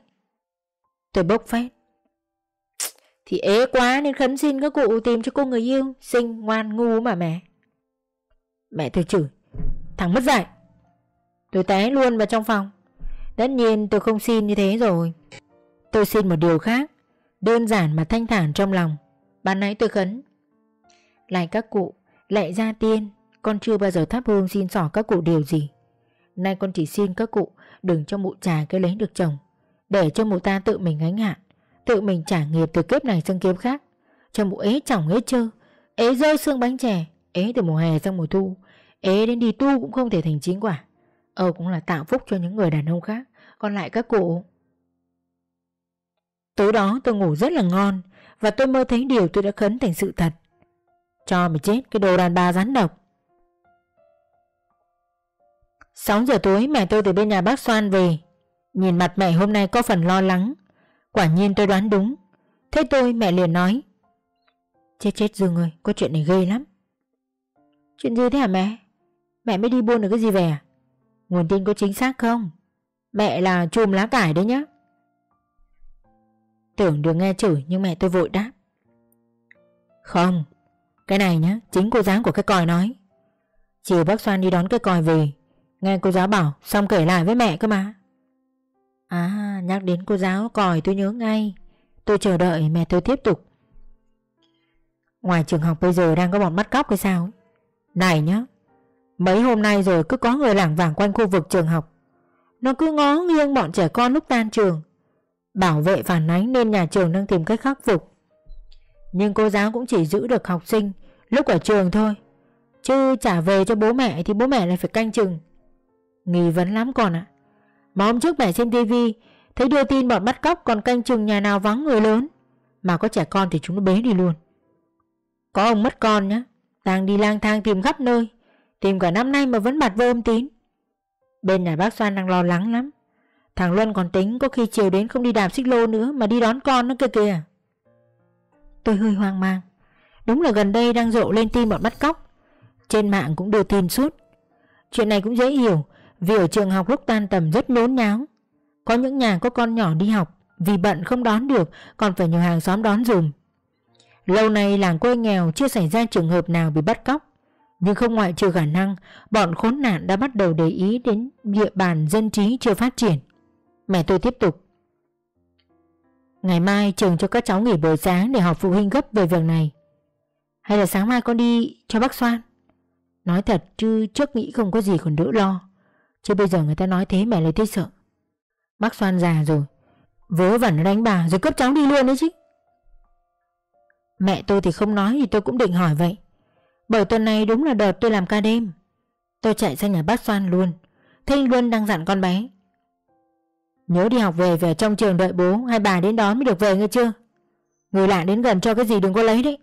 Tôi bốc phét. Thì ế quá nên khấn xin các cụ tìm cho cô người yêu, Xinh, ngoan ngu mà mẹ. Mẹ tôi chửi. Thằng mất dạy. Tôi té luôn vào trong phòng. Tất nhiên tôi không xin như thế rồi. Tôi xin một điều khác, Đơn giản mà thanh thản trong lòng. Ban nãy tôi khấn. Lại các cụ Lại gia tiên, Con chưa bao giờ thắp hương xin xỏ các cụ điều gì. Nay con chỉ xin các cụ Đừng cho mụ trà cái lấy được chồng, Để cho mụ ta tự mình gánh hạn, Tự mình trả nghiệp từ kiếp này sang kiếp khác. Cho mụ ế chồng ế chơ, Ế rơi xương bánh chè, Ế từ mùa hè sang mùa thu. Ế đến đi tu cũng không thể thành chính quả. Ờ cũng là tạo phúc cho những người đàn ông khác. Còn lại các cụ? Tối đó tôi ngủ rất là ngon Và tôi mơ thấy điều tôi đã khấn thành sự thật. Cho mày chết, cái đồ đàn bà rắn độc. 6 giờ tối, mẹ tôi từ bên nhà bác Soan về. Nhìn mặt mẹ hôm nay có phần lo lắng. Quả nhiên tôi đoán đúng. Thế tôi, mẹ liền nói, Chết chết Dương ơi, Có chuyện này ghê lắm. Chuyện gì thế hả mẹ? Mẹ mới đi buôn được cái gì về à? Nguồn tin có chính xác không? Mẹ là chùm lá cải đấy nhá. Tưởng được nghe chửi nhưng mẹ tôi vội đáp. Không, Cái này nhá, Chính cô giáo của cái còi nói. Chiều bác Soan đi đón cái còi về, Nghe cô giáo bảo Xong kể lại với mẹ cơ mà. À nhắc đến cô giáo còi tôi nhớ ngay. Tôi chờ đợi mẹ tôi tiếp tục. Ngoài trường học bây giờ đang có bọn bắt cóc hay sao? Này nhá Mấy hôm nay rồi cứ có người lảng vảng quanh khu vực trường học. Nó cứ ngó nghiêng bọn trẻ con lúc tan trường, Bảo vệ phản ánh nên nhà trường đang tìm cách khắc phục. Nhưng cô giáo cũng chỉ giữ được học sinh Lúc ở trường thôi, Chứ trả về cho bố mẹ thì bố mẹ lại phải canh chừng. Nghi vấn lắm con ạ. Mà hôm trước mẹ xem tivi, Thấy đưa tin bọn bắt cóc còn canh chừng nhà nào vắng người lớn, Mà có trẻ con thì chúng nó bế đi luôn. Có ông mất con nhá, Đang đi lang thang tìm khắp nơi. Tìm cả năm nay mà vẫn bạt vô âm tín. Bên nhà bác Soan đang lo lắng lắm. Thằng Luân còn tính có khi chiều đến không đi đạp xích lô nữa Mà đi đón con nó kia kìa. Tôi hơi hoang mang. Đúng là gần đây đang rộ lên tin bọn bắt cóc. Trên mạng cũng đưa tin suốt. Chuyện này cũng dễ hiểu, Vì ở trường học lúc tan tầm rất nốn nháo. Có những nhà có con nhỏ đi học, Vì bận không đón được, Còn phải nhờ hàng xóm đón dùm. Lâu nay làng quê nghèo chưa xảy ra trường hợp nào bị bắt cóc. Nhưng không ngoại trừ khả năng, Bọn khốn nạn đã bắt đầu để ý đến địa bàn dân trí chưa phát triển. Mẹ tôi tiếp tục. Ngày mai trường cho các cháu nghỉ buổi sáng để họp phụ huynh gấp về việc này. Hay là sáng mai con đi cho bác Soan. Nói thật chứ trước nghĩ không có gì còn đỡ lo. Chứ bây giờ người ta nói thế mẹ lại thấy sợ. Bác Soan già rồi. Vớ vẩn đánh bà rồi cướp cháu đi luôn đấy chứ. Mẹ tôi thì không nói thì tôi cũng định hỏi vậy. Bởi tuần này đúng là đợt tôi làm ca đêm. Tôi chạy sang nhà bác Soan luôn. Thấy Luân đang dặn con bé. Nhớ đi học về về trong trường đợi bố Hay bà đến đón mới được về nghe chưa? Người lạ đến gần cho cái gì đừng có lấy đấy.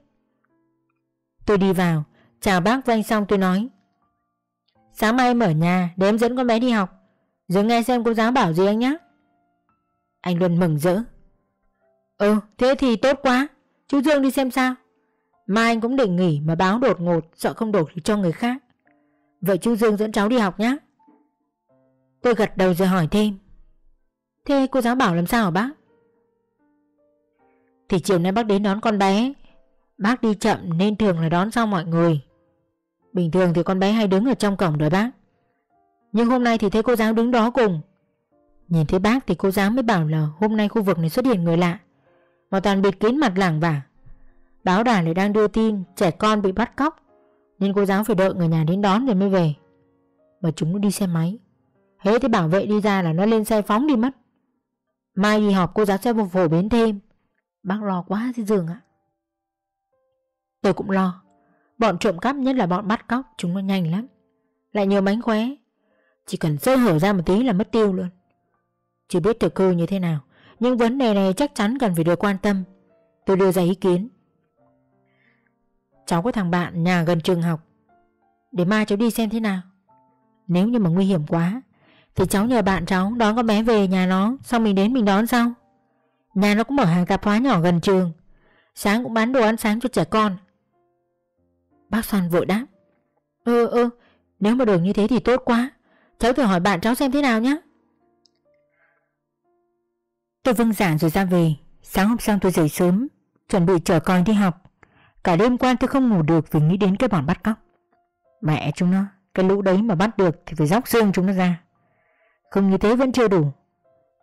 Tôi đi vào, Chào bác vanh xong tôi nói. Sáng mai em ở nhà để em dẫn con bé đi học. Rồi nghe xem cô giáo bảo gì anh nhé Anh Luân mừng rỡ. Ừ thế thì tốt quá. Chú Dương đi xem sao. Mai anh cũng định nghỉ mà báo đột ngột, Sợ không đổ cho người khác. Vậy chú Dương dẫn cháu đi học nhé Tôi gật đầu rồi hỏi thêm. Thế cô giáo bảo làm sao hả bác? Thì chiều nay bác đến đón con bé. Bác đi chậm nên thường là đón sau mọi người. Bình thường thì con bé hay đứng ở trong cổng đợi bác. Nhưng hôm nay thì thấy cô giáo đứng đó cùng. Nhìn thấy bác thì cô giáo mới bảo là hôm nay khu vực này xuất hiện người lạ. Mà toàn bịt kín mặt lảng vả. Báo đài lại đang đưa tin trẻ con bị bắt cóc, Nên cô giáo phải đợi người nhà đến đón rồi mới về. Mà chúng nó đi xe máy. Thế thấy bảo vệ đi ra là nó lên xe phóng đi mất. Mai đi họp cô giáo sẽ phổ biến thêm. Bác lo quá thế giường ạ. Tôi cũng lo. Bọn trộm cắp nhất là bọn bắt cóc, Chúng nó nhanh lắm. Lại nhiều mánh khóe. Chỉ cần sơ hở ra một tí là mất tiêu luôn. Chưa biết thực cư như thế nào, Nhưng vấn đề này chắc chắn cần phải được quan tâm. Tôi đưa ra ý kiến. Cháu có thằng bạn nhà gần trường học. Để mai cháu đi xem thế nào. Nếu như mà nguy hiểm quá, Thì cháu nhờ bạn cháu đón con bé về nhà nó, Xong mình đến mình đón sau. Nhà nó cũng mở hàng tạp hóa nhỏ gần trường. Sáng cũng bán đồ ăn sáng cho trẻ con. Bác Soan vội đáp. Ừ ừ Nếu mà được như thế thì tốt quá. Cháu thử hỏi bạn cháu xem thế nào nhé. Tôi vâng giảng rồi ra về. Sáng hôm sau tôi dậy sớm, Chuẩn bị chở con đi học. Cả đêm qua tôi không ngủ được vì nghĩ đến cái bọn bắt cóc. Mẹ chúng nó, Cái lũ đấy mà bắt được thì phải róc xương chúng nó ra. Không như thế vẫn chưa đủ.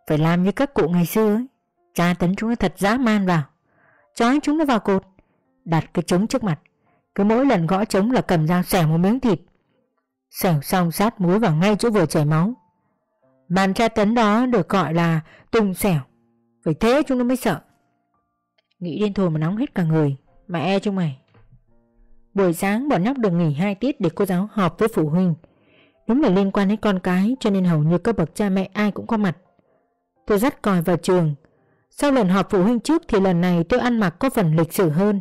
Phải làm như các cụ ngày xưa ấy. Tra tấn chúng nó thật dã man vào. Chói chúng nó vào cột. Đặt cái trống trước mặt. Cứ mỗi lần gõ trống là cầm dao xẻ một miếng thịt. Xẻo xong sát muối vào ngay chỗ vừa chảy máu. Màn tra tấn đó được gọi là tung xẻo. Phải thế chúng nó mới sợ. Nghĩ đến thôi mà nóng hết cả người. Mẹ e chúng mày Buổi sáng bọn nhóc được nghỉ 2 tiết để cô giáo họp với phụ huynh Đúng là liên quan đến con cái cho nên hầu như các bậc cha mẹ ai cũng có mặt Tôi dắt còi vào trường Sau lần họp phụ huynh trước thì lần này tôi ăn mặc có phần lịch sử hơn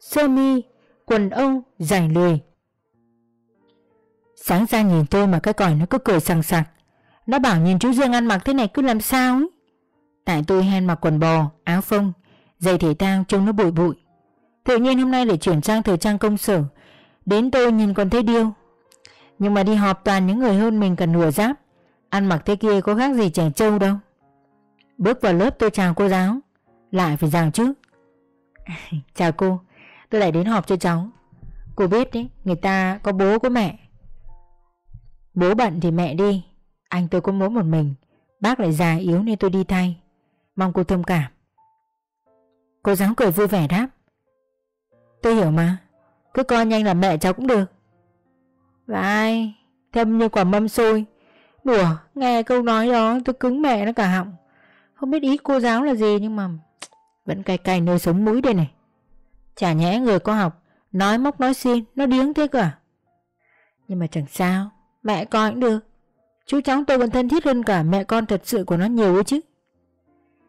Sơ mi, quần âu dài lười. Sáng ra nhìn tôi mà cái còi nó cứ cười sằng sặc. Nó bảo nhìn chú Dương ăn mặc thế này cứ làm sao ấy. Tại tôi hen mặc quần bò, áo phông, giày thể thao trông nó bụi bụi. Tự nhiên hôm nay lại chuyển sang thời trang công sở. Đến tôi nhìn còn thấy điêu. Nhưng mà đi họp toàn những người hơn mình cần nửa giáp. Ăn mặc thế kia có khác gì trẻ trâu đâu. Bước vào lớp tôi chào cô giáo. Lại phải rào chứ Chào cô Tôi lại đến họp cho cháu Cô biết đấy, Người ta có bố có mẹ Bố bận thì mẹ đi Anh tôi có mỗi một mình Bác lại già yếu nên tôi đi thay Mong cô thông cảm Cô giáo cười vui vẻ đáp Tôi hiểu mà. Cứ coi nhanh là mẹ cháu cũng được. Và ai? Thâm như quả mâm xôi. Đùa, nghe câu nói đó, tôi cứng mẹ nó cả họng. Không biết ý cô giáo là gì nhưng mà Vẫn cay cay nơi sống mũi đây này. Chả nhẽ người có học, Nói móc nói xin Nó điếng thế cơ à? Nhưng mà chẳng sao, Mẹ coi cũng được. Chú cháu tôi còn thân thiết hơn cả mẹ con thật sự của nó nhiều ấy chứ.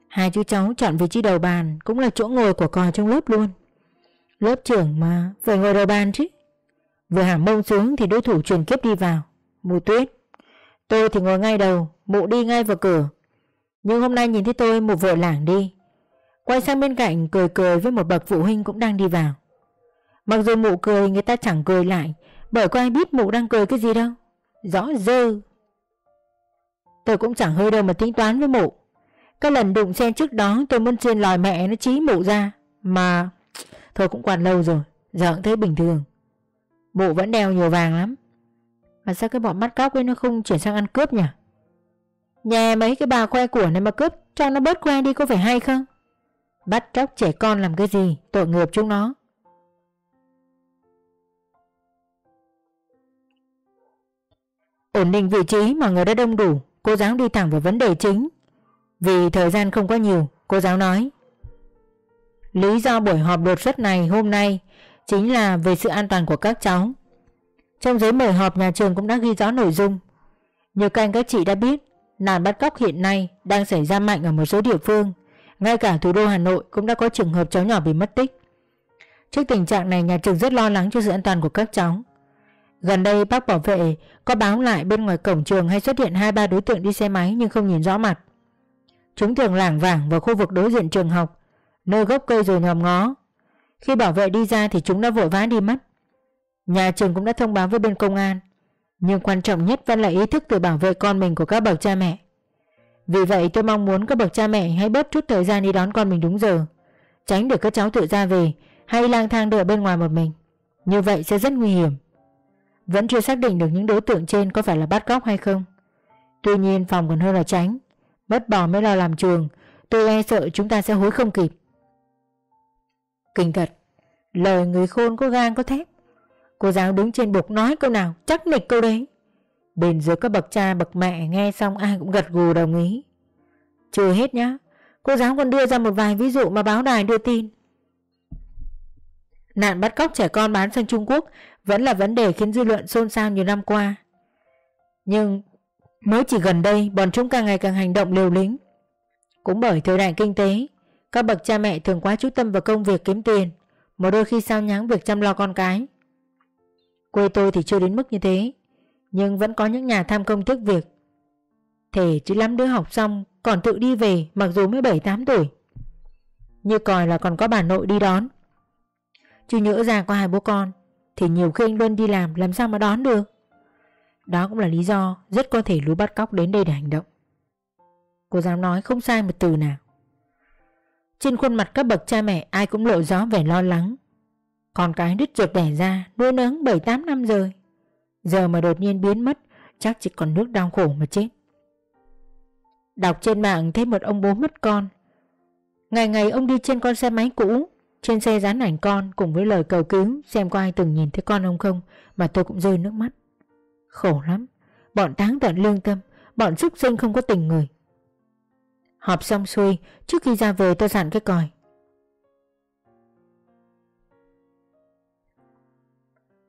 Hai chú cháu chọn vị trí đầu bàn Cũng là chỗ ngồi của cò trong lớp luôn. Lớp trưởng mà, Phải ngồi đầu bàn chứ. Vừa hả mông xuống thì đối thủ truyền kiếp đi vào. Mù tuyết. Tôi thì ngồi ngay đầu, Mụ đi ngay vào cửa. Nhưng hôm nay nhìn thấy tôi, mụ vội lảng đi. Quay sang bên cạnh, cười cười với một bậc phụ huynh cũng đang đi vào. Mặc dù mụ cười, người ta chẳng cười lại, Bởi có ai biết mụ đang cười cái gì đâu. Rõ dơ Tôi cũng chẳng hơi đâu mà tính toán với mụ. Các lần đụng xe trước đó, tôi muốn xin lòi mẹ nó chí mụ ra, Mà Thôi cũng quan lâu rồi, Giờ cũng thấy bình thường. Bộ vẫn đeo nhiều vàng lắm. Mà sao cái bọn bắt cóc ấy nó không chuyển sang ăn cướp nhỉ? Nhà mấy cái bà khoe của này mà cướp, Cho nó bớt khoe đi có phải hay không? Bắt cóc trẻ con làm cái gì, Tội nghiệp chúng nó. Ổn định vị trí mà người đã đông đủ, Cô giáo đi thẳng vào vấn đề chính. Vì thời gian không có nhiều, Cô giáo nói Lý do buổi họp đột xuất này hôm nay Chính là về sự an toàn của các cháu. Trong giấy mời họp nhà trường cũng đã ghi rõ nội dung. Như các anh các chị đã biết Nạn bắt cóc hiện nay đang xảy ra mạnh ở một số địa phương. Ngay cả thủ đô Hà Nội cũng đã có trường hợp cháu nhỏ bị mất tích. Trước tình trạng này nhà trường rất lo lắng cho sự an toàn của các cháu. Gần đây bác bảo vệ có báo lại bên ngoài cổng trường hay xuất hiện hai ba đối tượng đi xe máy nhưng không nhìn rõ mặt. Chúng thường lảng vảng vào khu vực đối diện trường học, nơi gốc cây rồi nhòm ngó. Khi bảo vệ đi ra thì chúng đã vội vã đi mất. Nhà trường cũng đã thông báo với bên công an, nhưng quan trọng nhất vẫn là ý thức tự bảo vệ con mình của các bậc cha mẹ. Vì vậy tôi mong muốn các bậc cha mẹ hãy bớt chút thời gian đi đón con mình đúng giờ, tránh để các cháu tự ra về hay lang thang đợi bên ngoài một mình. Như vậy sẽ rất nguy hiểm. Vẫn chưa xác định được những đối tượng trên có phải là bắt cóc hay không Tuy nhiên phòng còn hơn là tránh Mất bò mới lo làm trường Tôi e sợ chúng ta sẽ hối không kịp Kinh thật Lời người khôn có gan có thép Cô giáo đứng trên bục nói câu nào Chắc nịch câu đấy Bên dưới các bậc cha bậc mẹ nghe xong ai cũng gật gù đồng ý Chưa hết nhá Cô giáo còn đưa ra một vài ví dụ mà báo đài đưa tin Nạn bắt cóc trẻ con bán sang Trung Quốc vẫn là vấn đề khiến dư luận xôn xao nhiều năm qua. Nhưng mới chỉ gần đây bọn chúng càng ngày càng hành động liều lĩnh. Cũng bởi thời đại kinh tế, các bậc cha mẹ thường quá chú tâm vào công việc kiếm tiền, một đôi khi sao nhãng việc chăm lo con cái. Quê tôi thì chưa đến mức như thế, nhưng vẫn có những nhà tham công tiếc việc. Thể chứ lắm đứa học xong còn tự đi về mặc dù mới 7-8 tuổi. Như còi là còn có bà nội đi đón. Chứ nhỡ ra có hai bố con thì nhiều khi anh Luân đi làm làm sao mà đón được Đó cũng là lý do Rất có thể lũ bắt cóc đến đây để hành động Cô dám nói không sai một từ nào trên khuôn mặt các bậc cha mẹ Ai cũng lộ rõ vẻ lo lắng Con cái đứt ruột đẻ ra Nuôi nấng 7-8 năm rồi Giờ mà đột nhiên biến mất Chắc chỉ còn nước đau khổ mà chết Đọc trên mạng thấy một ông bố mất con Ngày ngày ông đi trên con xe máy cũ trên xe dán ảnh con cùng với lời cầu cứu xem có ai từng nhìn thấy con ông không mà tôi cũng rơi nước mắt. Khổ lắm, bọn táng tận lương tâm, bọn súc sinh không có tình người. Họp xong xuôi, trước khi ra về tôi dặn cái còi.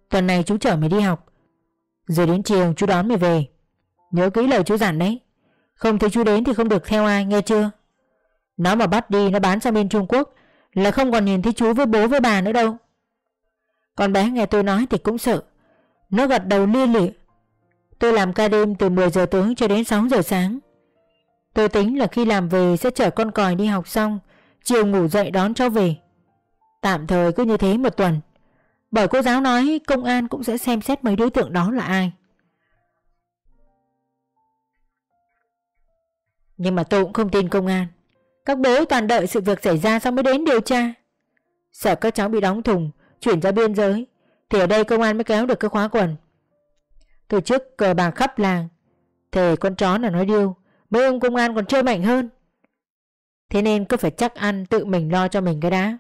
Tuần này chú chở mày đi học, rồi đến chiều chú đón mày về. Nhớ kỹ lời chú dặn đấy, không thấy chú đến thì không được theo ai nghe chưa? Nó mà bắt đi nó bán sang bên Trung Quốc là không còn nhìn thấy chú với bố với bà nữa đâu Con bé nghe tôi nói thì cũng sợ Nó gật đầu lia lịa Tôi làm ca đêm từ 10 giờ tối cho đến 6 giờ sáng Tôi tính là khi làm về sẽ chở con còi đi học xong, Chiều ngủ dậy đón cháu về. Tạm thời cứ như thế một tuần. Bởi cô giáo nói công an cũng sẽ xem xét mấy đối tượng đó là ai. Nhưng mà tôi cũng không tin công an. Các bố toàn đợi sự việc xảy ra xong mới đến điều tra. Sợ các cháu bị đóng thùng, Chuyển ra biên giới, Thì ở đây công an mới kéo được cái khóa quần. Từ trước cờ bạc khắp làng, Thề con chó là nói điêu Mấy ông công an còn chơi mạnh hơn. Thế nên cứ phải chắc ăn tự mình lo cho mình cái đã.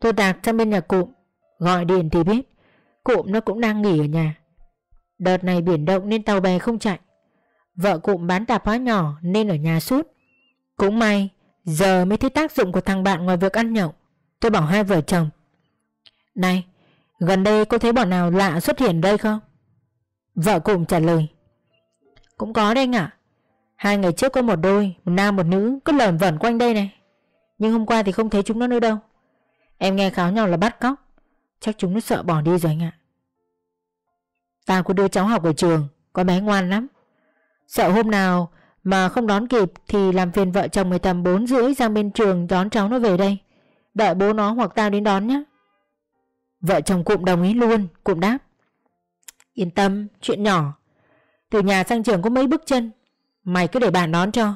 Tôi Đạt sang bên nhà cụm, Gọi điện thì biết, Cụm nó cũng đang nghỉ ở nhà. Đợt này biển động nên tàu bè không chạy. Vợ cụm bán tạp hóa nhỏ nên ở nhà suốt. Cũng may, Giờ mới thấy tác dụng của thằng bạn ngoài việc ăn nhậu. Tôi bảo hai vợ chồng, Này, Gần đây có thấy bọn nào lạ xuất hiện đây không? Vợ cụm trả lời cũng có đây anh ạ. Hai ngày trước có một đôi, Một nam, một nữ, cứ lởn vẩn quanh đây này. Nhưng hôm qua thì không thấy chúng nó nữa đâu. Em nghe kháo nhau là bắt cóc. Chắc chúng nó sợ bỏ đi rồi anh ạ. Tao có đưa cháu học ở trường, Có bé ngoan lắm. Sợ hôm nào mà không đón kịp Thì làm phiền vợ chồng mười tầm 4 rưỡi Sang bên trường đón cháu nó về đây. Đợi bố nó hoặc tao đến đón nhé Vợ chồng cụm đồng ý luôn, Cụm đáp. Yên tâm, chuyện nhỏ. Từ nhà sang trường có mấy bước chân. Mày cứ để bạn đón cho.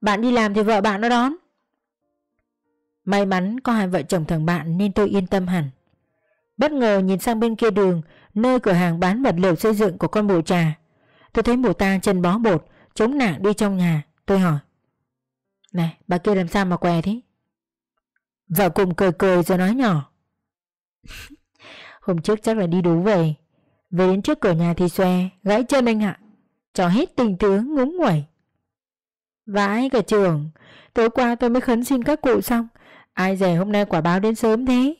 Bạn đi làm thì vợ bạn nó đón. May mắn có hai vợ chồng thằng bạn Nên tôi yên tâm hẳn. Bất ngờ nhìn sang bên kia đường, Nơi cửa hàng bán vật liệu xây dựng của con bồ trà. Tôi thấy mụ ta chân bó bột, Chống nạng đi trong nhà. Tôi hỏi Này bà kia làm sao mà què thế? Vợ cùng cười cười rồi nói nhỏ, Hôm trước chắc là đi đú về. Về đến trước cửa nhà thì xòe, Gãy chân anh ạ. Cho hết tình tướng ngúng nguẩy. Vãi cả trường, Tối qua tôi mới khấn xin các cụ xong, Ai dè hôm nay quả báo đến sớm thế.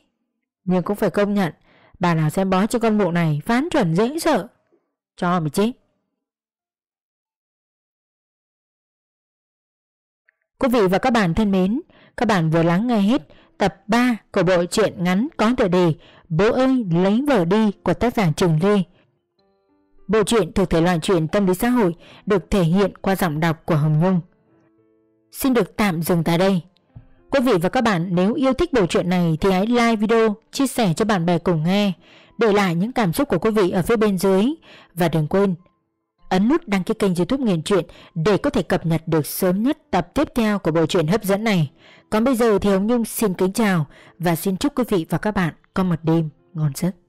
Nhưng cũng phải công nhận, Bà nào xem bói cho con mụ này Phán chuẩn dễ sợ. Cho mày chết. Quý vị và các bạn thân mến, Các bạn vừa lắng nghe hết tập 3 của bộ truyện ngắn có tựa đề Bố ơi, lấy vợ đi của tác giả Trường Lê. Bộ truyện thuộc thể loại truyện tâm lý xã hội được thể hiện qua giọng đọc của Hồng Nhung. Xin được tạm dừng tại đây. Quý vị và các bạn nếu yêu thích bộ truyện này thì hãy like video, chia sẻ cho bạn bè cùng nghe, để lại những cảm xúc của quý vị ở phía bên dưới và đừng quên ấn nút đăng ký kênh youtube Nghiền Truyện để có thể cập nhật được sớm nhất tập tiếp theo của bộ truyện hấp dẫn này. Còn bây giờ thì Hồng Nhung xin kính chào và xin chúc quý vị và các bạn có một đêm ngon giấc.